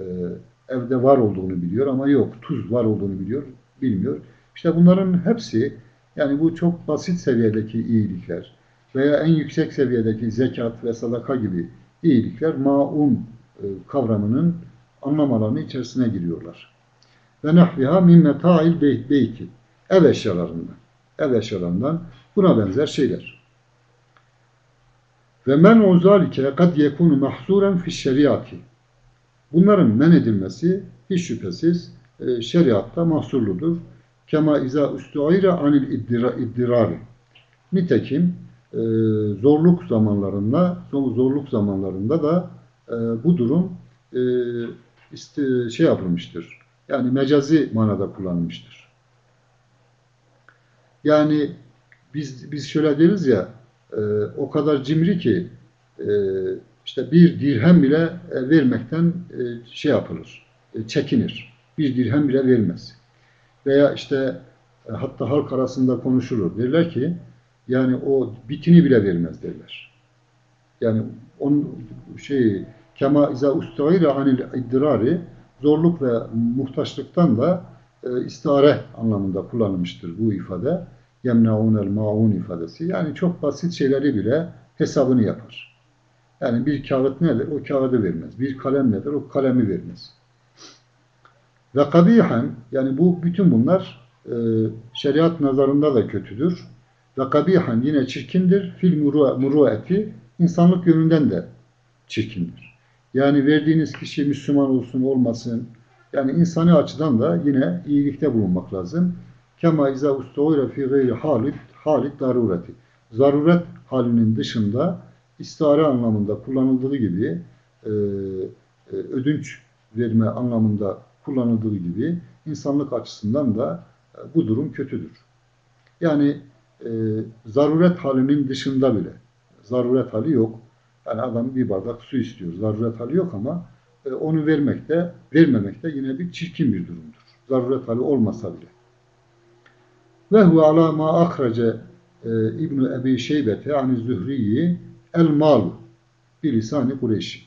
[SPEAKER 1] evde var olduğunu biliyor ama yok. Tuz var olduğunu biliyor, bilmiyor. İşte bunların hepsi yani bu çok basit seviyedeki iyilikler veya en yüksek seviyedeki zekat ve sadaka gibi iyilikler maun e, kavramının anlam alanı içerisine giriyorlar ve nahviha min meta'il beyti. Ev eşyalarından. Ev eşyalarından buna benzer şeyler. Ve men o zalike kad yekunu mahzuren fi şeriatı. Bunların men edilmesi hiç şüphesiz e, şeriatta mahsurludur. Kema iza üstüayre anil iddira, iddirari. Nitekim e, zorluk zamanlarında zorluk zamanlarında da e, bu durum e, şey yapılmıştır yani mecazi manada kullanılmıştır. Yani biz biz şöyle deriz ya o kadar cimri ki işte bir dirhem bile vermekten şey yapılır, çekinir. Bir dirhem bile vermez. Veya işte e, hatta halk arasında konuşulur. Derler ki yani o bitini bile vermez derler. Yani on şey kema iza ustaira anil iddirari zorluk ve muhtaçlıktan da e, istare anlamında kullanılmıştır bu ifade. Yemnaunel maun ifadesi. Yani çok basit şeyleri bile hesabını yapar. Yani bir kağıt nedir? O kağıdı vermez. Bir kalem nedir? O kalemi vermez. Ve kabihen yani bu bütün bunlar e, şeriat nazarında da kötüdür. Ve kabihen yine çirkindir. Fil muru- murueti insanlık yönünden de çirkindir. Yani verdiğiniz kişi Müslüman olsun olmasın. Yani insani açıdan da yine iyilikte bulunmak lazım. Kema izâ ustuğuyla fi gayri halit, halit darureti. Zaruret halinin dışında istihare anlamında kullanıldığı gibi e, e, ödünç verme anlamında kullanıldığı gibi insanlık açısından da e, bu durum kötüdür. Yani e, zaruret halinin dışında bile zaruret hali yok. Yani adam bir bardak su istiyor. Zaruret hali yok ama e, onu vermekte, vermemekte yine bir çirkin bir durumdur. Zaruret hali olmasa bile. Ve huve ala ma ahrece İbn-i Ebi Şeybete ani Zühriyi el mal bir lisan-ı Kureyş.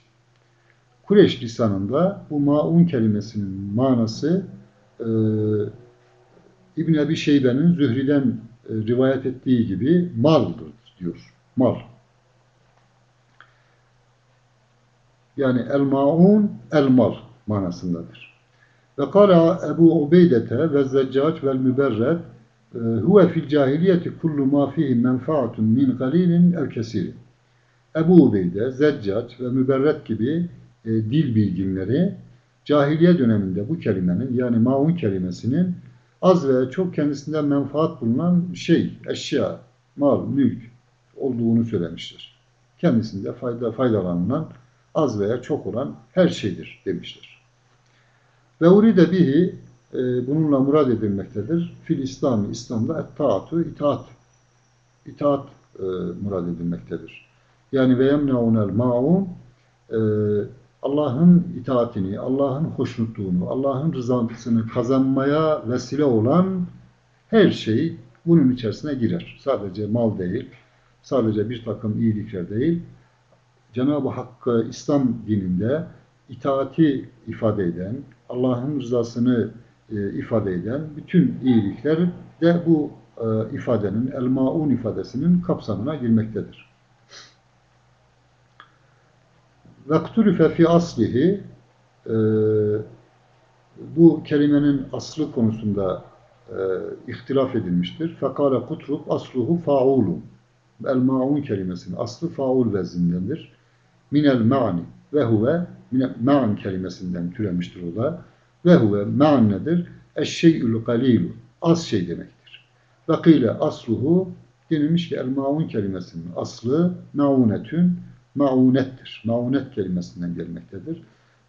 [SPEAKER 1] Kureyş lisanında bu maun kelimesinin manası e, İbn Ebi Şeybe'nin Zühri'den e, rivayet ettiği gibi maldır diyor. Mal. Yani el maun el mal manasındadır. Ve kara Ebu Ubeydete ve Zeccac vel Müberred e, huve fil cahiliyeti kullu ma fihi menfaatun min galilin el kesirin. Ebu Ubeyde, Zeccac ve Müberret gibi e, dil bilginleri cahiliye döneminde bu kelimenin yani maun kelimesinin az veya çok kendisinden menfaat bulunan şey, eşya, mal, mülk olduğunu söylemiştir. Kendisinde fayda faydalanılan az veya çok olan her şeydir demiştir. Ve uride bihi e, bununla murad edilmektedir. Fil İslam, İslam'da et-taatu, itaat, itaat e, murad edilmektedir. Yani ve yemneunel ma'un e, Allah'ın itaatini, Allah'ın hoşnutluğunu, Allah'ın rızasını kazanmaya vesile olan her şey bunun içerisine girer. Sadece mal değil, sadece bir takım iyilikler değil. Cenab-ı Hakk'a İslam dininde itaati ifade eden, Allah'ın rızasını e, ifade eden bütün iyilikler de bu e, ifadenin, el-maun ifadesinin kapsamına girmektedir. Vekturife fi aslihi e, bu kelimenin aslı konusunda e, ihtilaf edilmiştir. Fekale kutrub asluhu faulun. El maun kelimesinin aslı faul vezindendir. Minel ma'ni ve huve ma'an kelimesinden türemiştir o da. Ve huve ma'an nedir? Eşşey'ül galilu. Az şey demektir. Ve kıyle asluhu denilmiş ki el maun kelimesinin aslı maunetün maunettir. Maunet kelimesinden gelmektedir.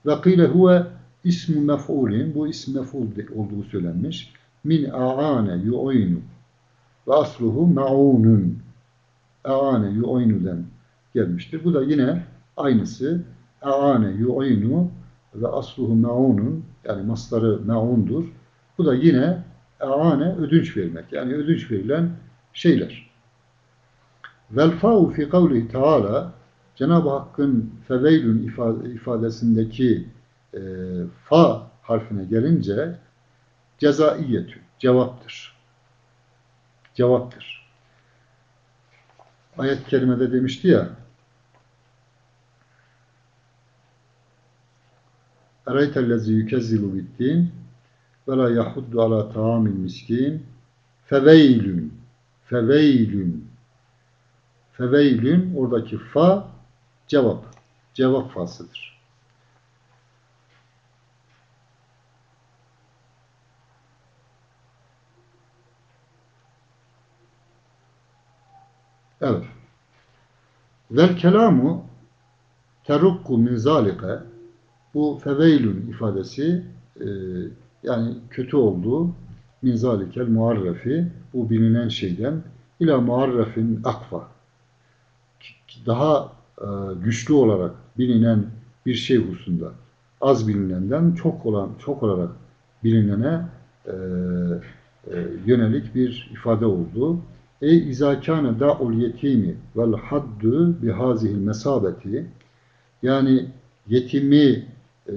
[SPEAKER 1] Ve kıyle huve ismu mef'ulin. Bu ism mef'ul olduğu söylenmiş. Min a'ane yu'aynu. Ve asluhu maunun. A'ane yu'aynu'den gelmiştir. Bu da yine aynısı. A'ane yu'aynu ve asluhu maunun yani masları maundur. Bu da yine a'ane ödünç vermek. Yani ödünç verilen şeyler. Vel fa'u fi kavlihi Teala Cenab-ı Hakk'ın feveylün ifadesindeki e, fa harfine gelince cezaiyetü, cevaptır. Cevaptır. Ayet-i kerimede demişti ya Ereytellezi yükezzibu biddin ve la yahuddu ala taamil miskin feveylün feveylün feveylün oradaki fa cevap cevap fasıdır. Evet. Vel kelamu terukku min zalike bu feveylün ifadesi e, yani kötü olduğu min zalikel muarrefi bu bilinen şeyden ila muarrefin akfa daha güçlü olarak bilinen bir şey hususunda az bilinenden çok olan çok olarak bilinene e, e, yönelik bir ifade oldu. Ey izakâne da'ul yetimi vel haddu bihazihil mesabeti yani yetimi e,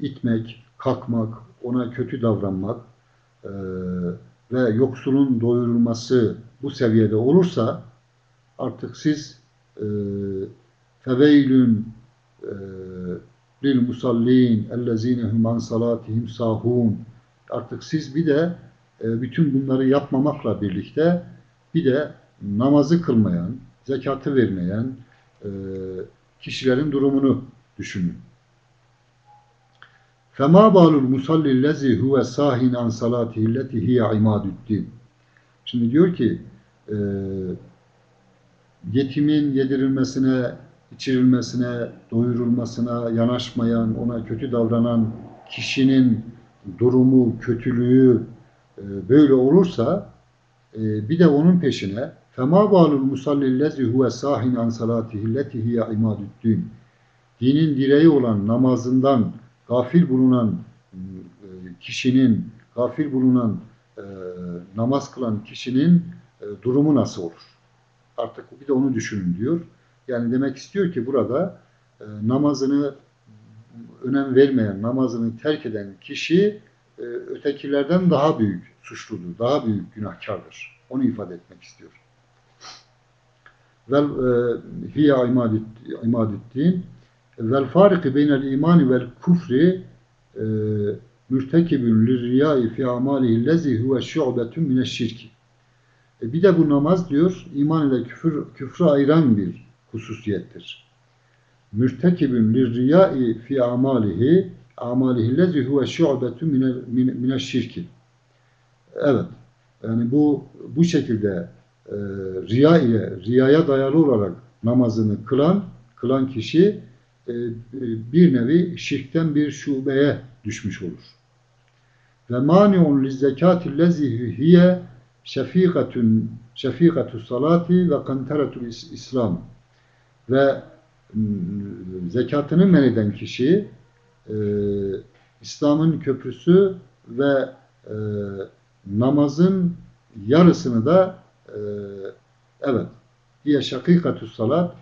[SPEAKER 1] itmek, kalkmak, ona kötü davranmak e, ve yoksulun doyurulması bu seviyede olursa artık siz feveylün e, lil musallin ellezine hum an salatihim sahun artık siz bir de e, bütün bunları yapmamakla birlikte bir de namazı kılmayan, zekatı vermeyen e, kişilerin durumunu düşünün. Fema balul musallillezi huve sahin an salatihi alleti hiye imaduddin. Şimdi diyor ki yetimin yedirilmesine, içirilmesine, doyurulmasına yanaşmayan, ona kötü davranan kişinin durumu, kötülüğü e, böyle olursa e, bir de onun peşine fema balul musallillezi huve sahin an salatihi alleti hiye imaduddin. Dinin direği olan namazından gafil bulunan e, kişinin, gafil bulunan e, namaz kılan kişinin e, durumu nasıl olur? Artık bir de onu düşünün diyor. Yani demek istiyor ki burada e, namazını önem vermeyen, namazını terk eden kişi e, ötekilerden daha büyük suçludur, daha büyük günahkardır. Onu ifade etmek istiyor. Vel e, hiye imadettin vel fariki beynel imani vel kufri e, mürtekibün lirriyai fi amalihi lezi huve şu'betun mineşşirki. E, bir de bu namaz diyor iman ile küfür, küfrü ayıran bir hususiyettir. Mürtekibün lirriyai fi amalihi amalihi lezi huve şu'betun mineşşirki. Evet. Yani bu bu şekilde e, riya ile riyaya dayalı olarak namazını kılan kılan kişi e, bir nevi şirkten bir şubeye düşmüş olur. Ve mani'un lizzekati lezi hiye şefikatun şefikatu salati ve kanteretul İslam ve zekatını men eden kişi e, İslam'ın köprüsü ve e, namazın yarısını da e, evet hiye şakikatü salat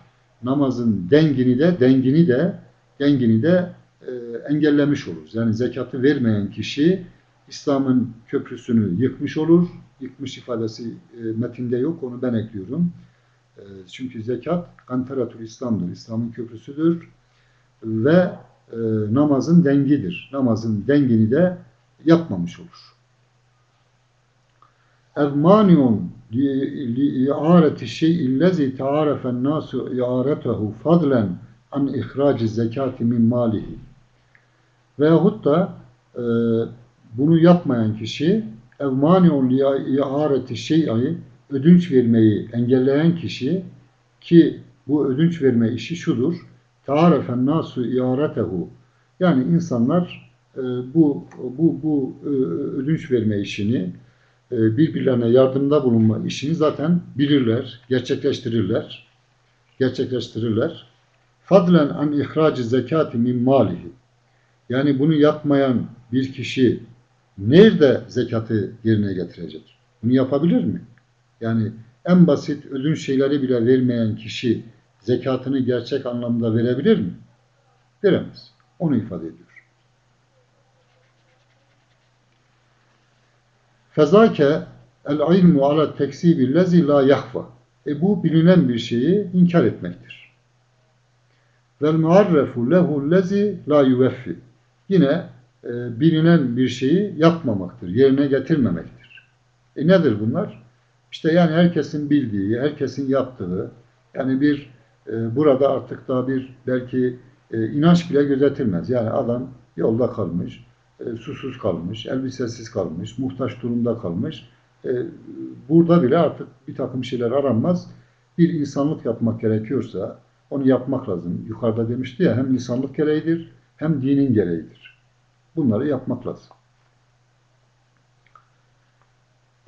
[SPEAKER 1] namazın dengini de dengini de dengini de e, engellemiş oluruz. Yani zekatı vermeyen kişi İslam'ın köprüsünü yıkmış olur. Yıkmış ifadesi e, metinde yok. Onu ben ekliyorum. E, çünkü zekat kanteratul İslam'dır. İslam'ın köprüsüdür. Ve e, namazın dengidir. Namazın dengini de yapmamış olur. Evmaniun li'areti şey'i lezi tearefen nasu i'aretehu fadlen an ihraci zekati min malihi. Veyahut da e, bunu yapmayan kişi evmaniun li'areti şey'i ödünç vermeyi engelleyen kişi ki bu ödünç verme işi şudur. Tearefen nasu i'aretehu yani insanlar e, bu bu bu e, ödünç verme işini e, birbirlerine yardımda bulunma işini zaten bilirler, gerçekleştirirler. Gerçekleştirirler. Fadlen an ihraci zekati min malihi. Yani bunu yapmayan bir kişi nerede zekatı yerine getirecek? Bunu yapabilir mi? Yani en basit ödünç şeyleri bile vermeyen kişi zekatını gerçek anlamda verebilir mi? Veremez. Onu ifade ediyor. Fezake el ilmu ala teksibi lezi la yahfa. E bu bilinen bir şeyi inkar etmektir. Vel muarrefu lehu lezi la yuveffi. Yine e, bilinen bir şeyi yapmamaktır, yerine getirmemektir. E nedir bunlar? İşte yani herkesin bildiği, herkesin yaptığı, yani bir e, burada artık daha bir belki e, inanç bile gözetilmez. Yani adam yolda kalmış, e, susuz kalmış, elbisesiz kalmış, muhtaç durumda kalmış. E, burada bile artık bir takım şeyler aranmaz. Bir insanlık yapmak gerekiyorsa onu yapmak lazım. Yukarıda demişti ya hem insanlık gereğidir hem dinin gereğidir. Bunları yapmak lazım.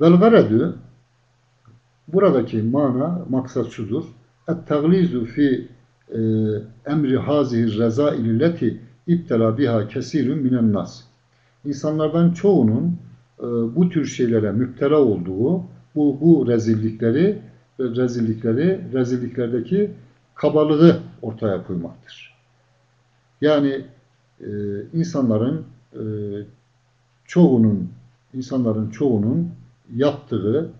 [SPEAKER 1] Vel garedü buradaki mana maksat şudur. Et-taglizu fi e, emri hazihi rezaili leti ibtela biha kesirun minen nas insanlardan çoğunun e, bu tür şeylere müptela olduğu, bu, bu rezillikleri rezillikleri, rezilliklerdeki kabalığı ortaya koymaktır. Yani e, insanların e, çoğunun insanların çoğunun yaptığı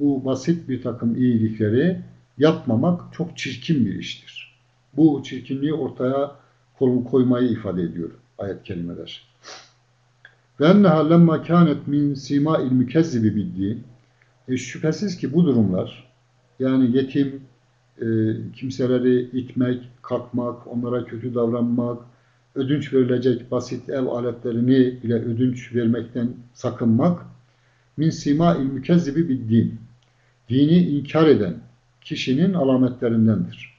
[SPEAKER 1] bu basit bir takım iyilikleri yapmamak çok çirkin bir iştir. bu çirkinliği ortaya koymayı ifade ediyor ayet kelimeler. Ve enneha lemma kânet min simâil mükezzibi biddi. E, şüphesiz ki bu durumlar yani yetim e, kimseleri itmek, kalkmak, onlara kötü davranmak, ödünç verilecek basit ev aletlerini bile ödünç vermekten sakınmak min simâil mükezzibi biddi. Dini inkar eden kişinin alametlerindendir.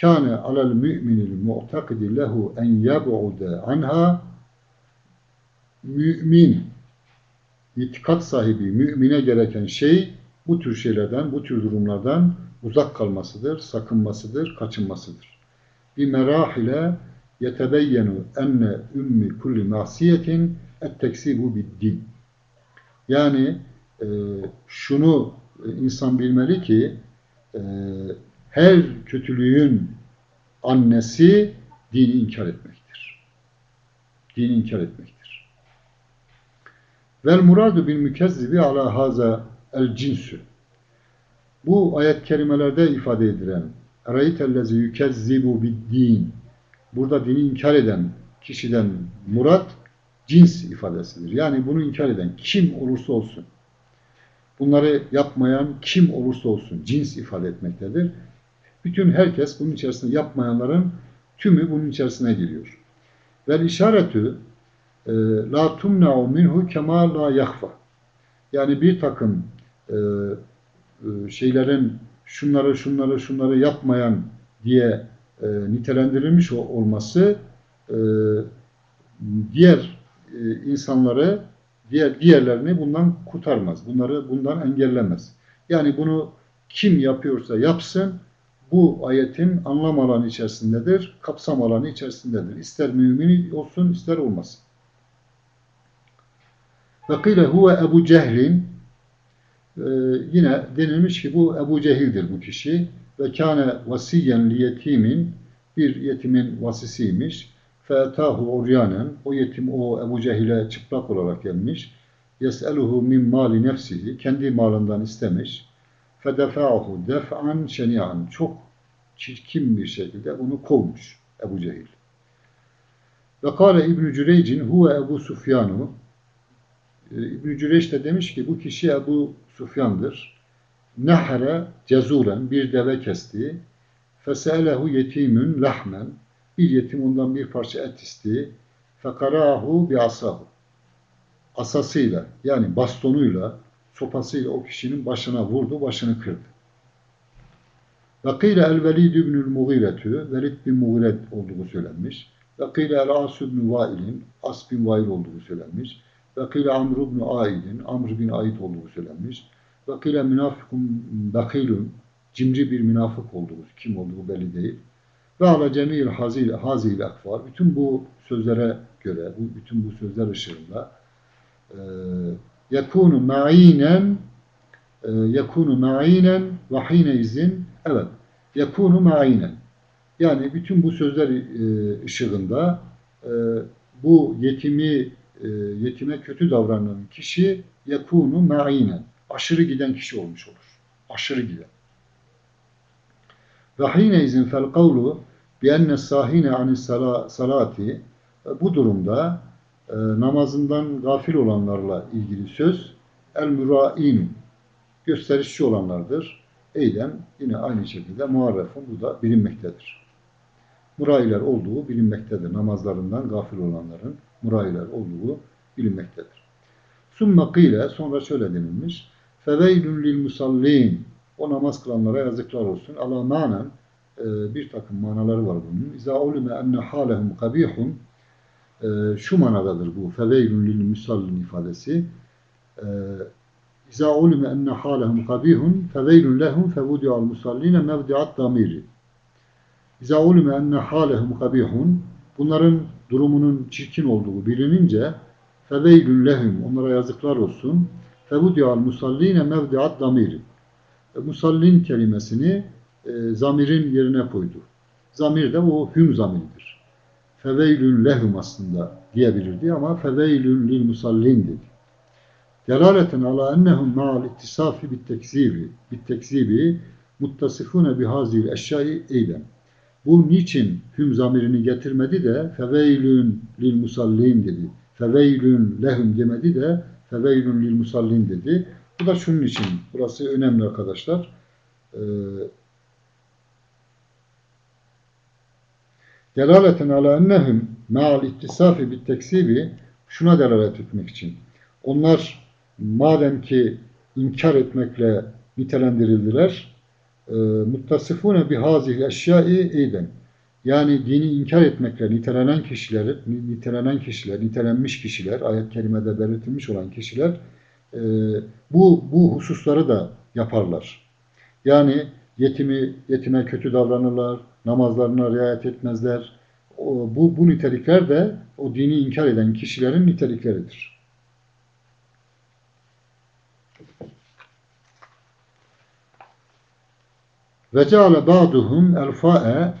[SPEAKER 1] Kâne alel mü'minil mu'takidi lehu en yeb'ude anha mümin itikat sahibi mümine gereken şey bu tür şeylerden, bu tür durumlardan uzak kalmasıdır, sakınmasıdır, kaçınmasıdır. Bir merahile yetebeyyenu enne ümmi kulli masiyetin etteksibu biddin. Yani e, şunu insan bilmeli ki e, her kötülüğün annesi dini inkar etmektir. Dini inkar etmektir. Vel muradu bil mükezzibi ala haza el cinsü. Bu ayet kerimelerde ifade edilen Erayitellezi yükezzibu din. Burada dini inkar eden kişiden murat cins ifadesidir. Yani bunu inkar eden kim olursa olsun. Bunları yapmayan kim olursa olsun cins ifade etmektedir. Bütün herkes bunun içerisinde yapmayanların tümü bunun içerisine giriyor. Vel işaretü e, la tumna'u minhu kema la yahfa. Yani bir takım e, e, şeylerin şunları şunları şunları yapmayan diye e, nitelendirilmiş olması e, diğer e, insanları diğer diğerlerini bundan kurtarmaz. Bunları bundan engellemez. Yani bunu kim yapıyorsa yapsın bu ayetin anlam alanı içerisindedir, kapsam alanı içerisindedir. İster mümin olsun, ister olmasın. Ve kıyle huve Ebu Cehlin ee, yine denilmiş ki bu Ebu Cehil'dir bu kişi ve kâne vasiyen li yetimin bir yetimin vasisiymiş. Fetahu uryanen o yetim o Ebu Cehil'e çıplak olarak gelmiş. Yes'eluhu min mali nefsihi kendi malından istemiş. Fedefa'hu def'an şeni'an çok çirkin bir şekilde bunu kovmuş Ebu Cehil. Ve kâle İbn-i Cüreycin huve Ebu Sufyanu ee, İbn-i Cüreyş de demiş ki bu kişi Ebu Sufyan'dır. Nehre cezuren bir deve kesti. Feselehu yetimün lahmen bir yetim ondan bir parça et istedi. Fekarahu bi asahu asasıyla yani bastonuyla sopasıyla o kişinin başına vurdu, başını kırdı. Ve kıyle el velid ibnül mugiretü Velid bin Mugiret olduğu söylenmiş. Ve kıyle el as ibn vailin As bin Vail olduğu söylenmiş. Ve kıyle Amr ibn Aid'in Amr bin Aid olduğu söylenmiş. Ve kıyle münafikun bakilun cimri bir münafık olduğu, kim olduğu belli değil. Ve ala cemil hazil, hazil akfar. Bütün bu sözlere göre, bu, bütün bu sözler ışığında e, yekunu ma'inen e, yekunu ma'inen ve hine izin evet yekunu ma'inen yani bütün bu sözler e, ışığında e, bu yetimi yetime kötü davranan kişi yakunu ma'inen aşırı giden kişi olmuş olur. Aşırı giden. Ve hine izin fel kavlu bi enne sahine anis salati bu durumda e, namazından gafil olanlarla ilgili söz el mürain gösterişçi olanlardır. Eylem yine aynı şekilde muharrefun bu da bilinmektedir. Murailer olduğu bilinmektedir. Namazlarından gafil olanların murailer olduğu bilinmektedir. Summa kıyle sonra şöyle denilmiş. Feveylün lil o namaz kılanlara yazıklar olsun. Ala manen e, bir takım manaları var bunun. İza ulime enne halehum kabihun e, şu manadadır bu. Feveylün lil musallin ifadesi. E, İza ulime enne halehum kabihun feveylün lehum fevudi'al musalline mevdi'at damiri. İza ulime enne halehum kabihun bunların durumunun çirkin olduğu bilinince feveylün lehum onlara yazıklar olsun fevudi'al musalline mevdi'at damiri. E, musallin kelimesini e, zamirin yerine koydu. Zamir de bu hüm zamiridir. Feveylün lehum aslında diyebilirdi ama feveylün lil musallin dedi. Delaleten ala ennehum ma'al ittisafi bit tekzibi bit tekzibi muttasifune bihazil eşyai eylem. Bu niçin hüm zamirini getirmedi de feveylün lil musallin dedi. Feveylün lehum demedi de feveylün lil musallin dedi. Bu da şunun için. Burası önemli arkadaşlar. Ee, ala ennehum ma'al ittisafi bit teksibi şuna delalet etmek için. Onlar madem ki inkar etmekle nitelendirildiler e, muttasifune bi hazihi eşyai iden yani dini inkar etmekle nitelenen kişiler, nitelenen kişiler, nitelenmiş kişiler, ayet kerimede belirtilmiş olan kişiler e, bu bu hususları da yaparlar. Yani yetimi yetime kötü davranırlar, namazlarına riayet etmezler. O, bu bu nitelikler de o dini inkar eden kişilerin nitelikleridir. Ve ceale ba'duhum elfa'e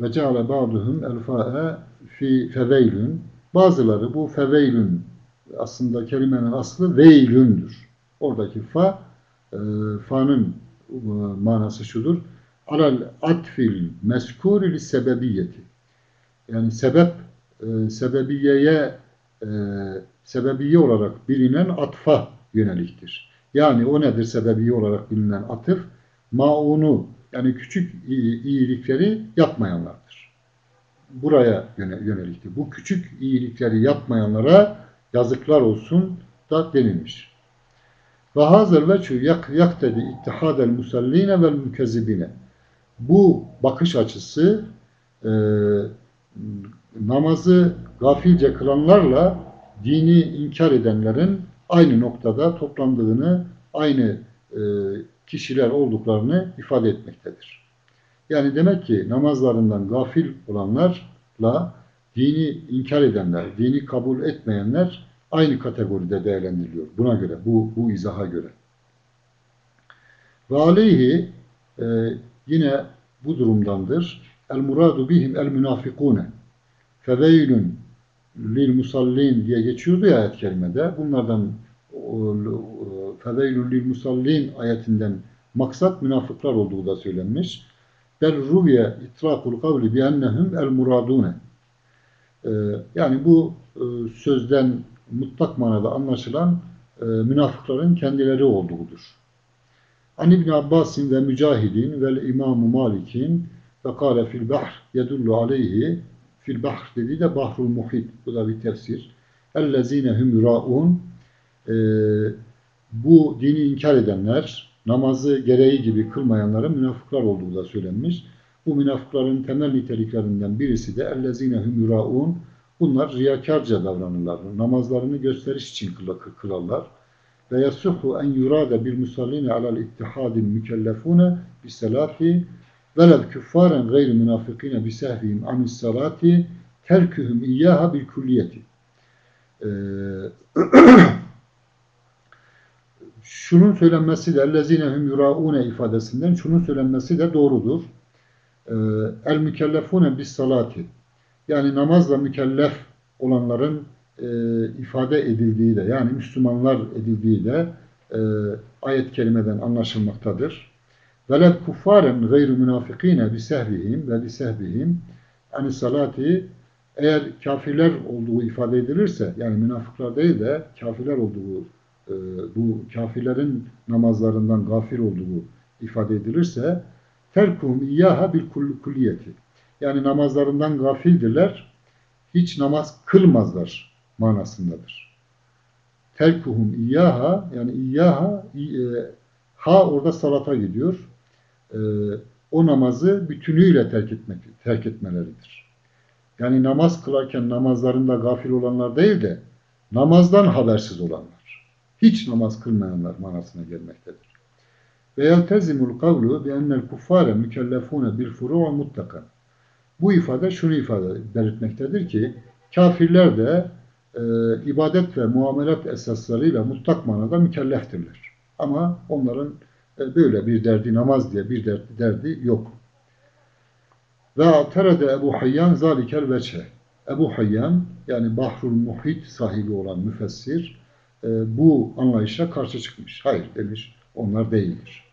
[SPEAKER 1] ve ceale ba'duhum elfa'e fi feveylün bazıları bu feveylün aslında kelimenin aslı veylündür. Oradaki fa e, fa'nın e, manası şudur. Alal atfil meskuri sebebiyeti. Yani sebep e, sebebiyeye e, sebebiye olarak bilinen atfa yöneliktir. Yani o nedir sebebiye olarak bilinen atıf? Maunu yani küçük iyilikleri yapmayanlardır. Buraya yöneliktir. Bu küçük iyilikleri yapmayanlara yazıklar olsun da denilmiş. Ve hazır veçü yak yaktedi ittihadel musalline vel mükezzibine. Bu bakış açısı e, namazı gafilce kılanlarla dini inkar edenlerin aynı noktada toplandığını, aynı e, kişiler olduklarını ifade etmektedir. Yani demek ki namazlarından gafil olanlarla dini inkar edenler, dini kabul etmeyenler aynı kategoride değerlendiriliyor. Buna göre, bu, bu izaha göre. Ve aleyhi e, yine bu durumdandır. El muradu bihim el münafikune feveylün lil musallin diye geçiyordu ya ayet kerimede. Bunlardan feveylün lil musallin ayetinden maksat münafıklar olduğu da söylenmiş. Bel ruviye itrakul kavli bi ennehum el muradune. Ee, yani bu e, sözden mutlak manada anlaşılan e, münafıkların kendileri olduğudur. An İbn Abbasin ve Mücahidin ve İmam Malik'in ve kâle fil bahr yedullu aleyhi fil bahr dediği de bahrul muhit. Bu da bir tefsir. Ellezine hum yuraun e, bu dini inkar edenler, namazı gereği gibi kılmayanların münafıklar olduğu da söylenmiş. Bu münafıkların temel niteliklerinden birisi de ellezine hum yuraun. Bunlar riyakarca davranırlar. Namazlarını gösteriş için kılarlar. Ve yasuhu en yurada bil musalline alal ittihadil mükellefune bis salati velev küffaren gayri münafikine bi sehvihim anis salati terkühüm iyyaha bil kulliyeti. Şunun söylenmesi de ellezinehum yuraune ifadesinden şunun söylenmesi de doğrudur. Ee, el mükellefune bis salati yani namazla mükellef olanların e, ifade edildiği de yani Müslümanlar edildiği de e, ayet kelimeden anlaşılmaktadır. Velev kuffaren gayru münafikine bi sehvihim ve bi sehbihim yani salati eğer kafirler olduğu ifade edilirse yani münafıklar değil de kafirler olduğu e, bu kafirlerin namazlarından gafir olduğu ifade edilirse terkum iyyaha bil kulliyeti. Yani namazlarından gafildirler. Hiç namaz kılmazlar manasındadır. Terkuhum iyyaha yani iyyaha e, ha orada salata gidiyor. E, o namazı bütünüyle terk etmek terk etmeleridir. Yani namaz kılarken namazlarında gafil olanlar değil de namazdan habersiz olanlar hiç namaz kılmayanlar manasına gelmektedir. Ve yeltezimul kavlu bi ennel kuffare mükellefune bil furu'u mutlaka. Bu ifade şunu ifade belirtmektedir ki kafirler de e, ibadet ve muamelat esaslarıyla mutlak manada mükelleftirler. Ama onların e, böyle bir derdi namaz diye bir derdi, derdi yok. Ve terede Ebu Hayyan zalikel veçhe. Ebu Hayyan yani Bahrul Muhit sahibi olan müfessir bu anlayışa karşı çıkmış. Hayır demiş, onlar değildir.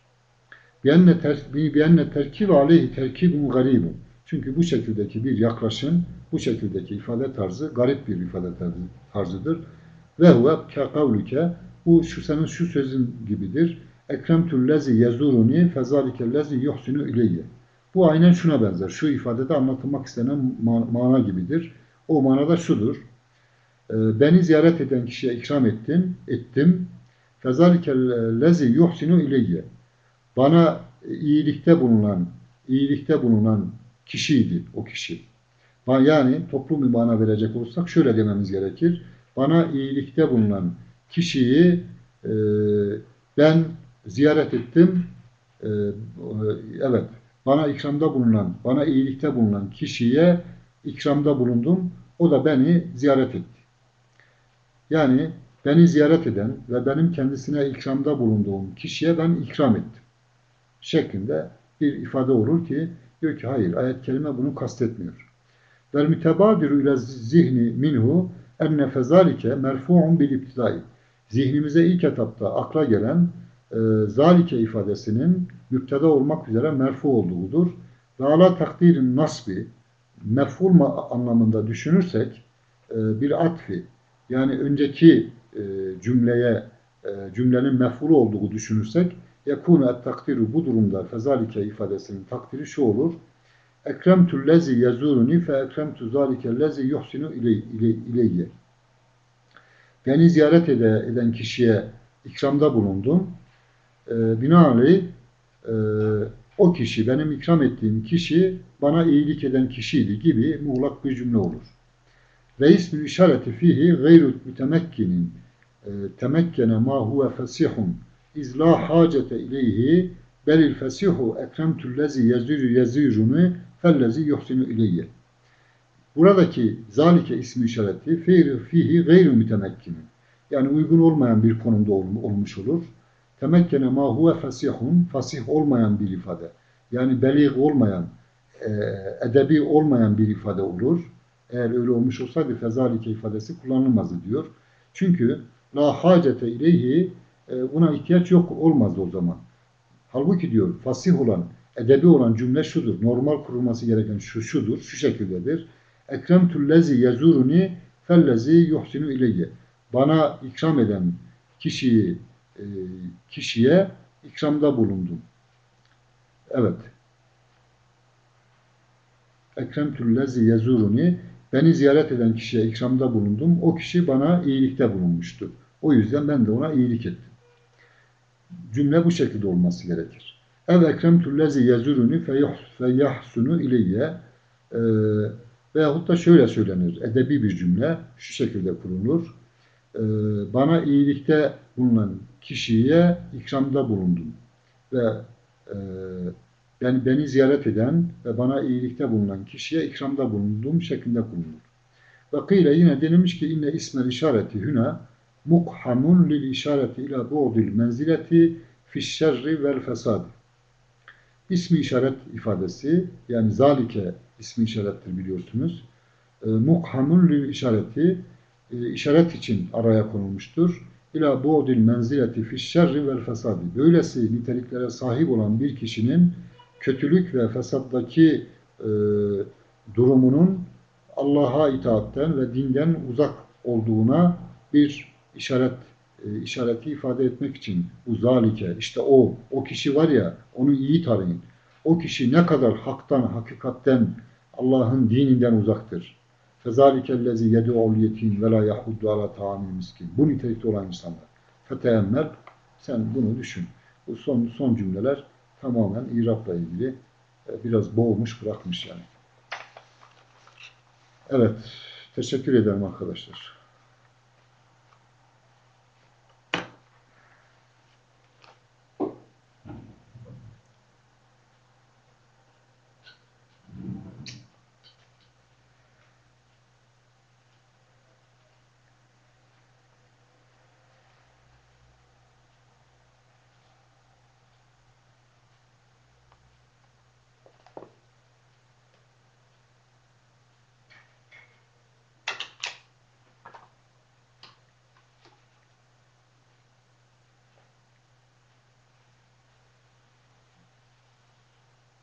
[SPEAKER 1] Bienne terkib aleyhi terkibun garibun. Çünkü bu şekildeki bir yaklaşım, bu şekildeki ifade tarzı garip bir ifade tarzı, tarzıdır. Ve huve kekavlüke bu şu senin şu sözün gibidir. Ekremtül lezi yezuruni fezalike lezi yuhsinu ileyye. Bu aynen şuna benzer. Şu ifadede anlatılmak istenen ma- mana gibidir. O manada şudur. Ee, Beni ziyaret eden kişiye ikram ettin, ettim. Fezalike lezi yuhsinu ileyye. Bana iyilikte bulunan, iyilikte bulunan kişiydi o kişi. Yani toplum bir mana verecek olursak şöyle dememiz gerekir. Bana iyilikte bulunan kişiyi e, ben ziyaret ettim. E, evet, bana ikramda bulunan, bana iyilikte bulunan kişiye ikramda bulundum. O da beni ziyaret etti. Yani beni ziyaret eden ve benim kendisine ikramda bulunduğum kişiye ben ikram ettim. Şeklinde bir ifade olur ki diyor ki hayır ayet kelime bunu kastetmiyor. Vel mütebadiru ile zihni minhu enne fezalike merfu'un bil iptidai. Zihnimize ilk etapta akla gelen e, zalike ifadesinin müpteda olmak üzere merfu olduğudur. Ve ala takdirin nasbi mef'ul anlamında düşünürsek e, bir atfi yani önceki e, cümleye e, cümlenin mef'ulu olduğu düşünürsek yekunu et takdiru bu durumda fezalike ifadesinin takdiri şu olur. Ekremtu lezi yazuruni fe ekremtu zalike lezi yuhsinu iley- iley- ileyye. Beni ziyaret ede, eden kişiye ikramda bulundum. E, binaenaleyh e, o kişi, benim ikram ettiğim kişi bana iyilik eden kişiydi gibi muğlak bir cümle olur. Ve ismül işareti fihi gayru mütemekkinin e, temekkene ma huve fesihun iz la hacete ileyhi belil fesihu ekremtü lezi yazürü yazürünü fellezi yuhsinu ileyye. Buradaki zalike ismi işareti fihi, gayru mütemekkinin. Yani uygun olmayan bir konumda ol- olmuş olur. Temekkene ma huve fesihun, fasih olmayan bir ifade. Yani belig olmayan, e, edebi olmayan bir ifade olur. Eğer öyle olmuş olsaydı fezalike ifadesi kullanılmazdı diyor. Çünkü la hacete ileyhi e, buna ihtiyaç yok olmazdı o zaman. Halbuki diyor fasih olan, edebi olan cümle şudur. Normal kurulması gereken şu şudur, şu şekildedir. Ekremtül lezi yazuruni fellezi yuhsinu ileyye. Bana ikram eden kişiyi e, kişiye ikramda bulundum. Evet. Ekremtül lezi yazuruni beni ziyaret eden kişiye ikramda bulundum. O kişi bana iyilikte bulunmuştu. O yüzden ben de ona iyilik ettim. Cümle bu şekilde olması gerekir. Ev ekremtül lezi yazuruni feyahsunu ileyye e, veyahut da şöyle söylenir. Edebi bir cümle şu şekilde kurulur. E, bana iyilikte bulunan kişiye ikramda bulundum. Ve e, yani beni ziyaret eden ve bana iyilikte bulunan kişiye ikramda bulunduğum şeklinde bulunur. Ve kıyle yine denilmiş ki inne ismel işareti hüna mukhamun lil işareti ila bu'dil menzileti fişşerri vel fesadi. İsmi işaret ifadesi yani zalike ismi işarettir biliyorsunuz. E, mukhamun lil işareti e, işaret için araya konulmuştur. İla bu'dil menzileti fişşerri vel fesadi. Böylesi niteliklere sahip olan bir kişinin kötülük ve fesattaki e, durumunun Allah'a itaatten ve dinden uzak olduğuna bir işaret e, işareti ifade etmek için bu zalike işte o o kişi var ya onu iyi tarayın. O kişi ne kadar haktan, hakikatten Allah'ın dininden uzaktır. Fezalikellezi yed'ul yetim ve la yahuddu ala ta'amil miskin. Bu nitelikte olan insanlar. Feteemmel sen bunu düşün. Bu son son cümleler tamamen İrab'la ilgili e, biraz boğmuş bırakmış yani. Evet, teşekkür ederim arkadaşlar.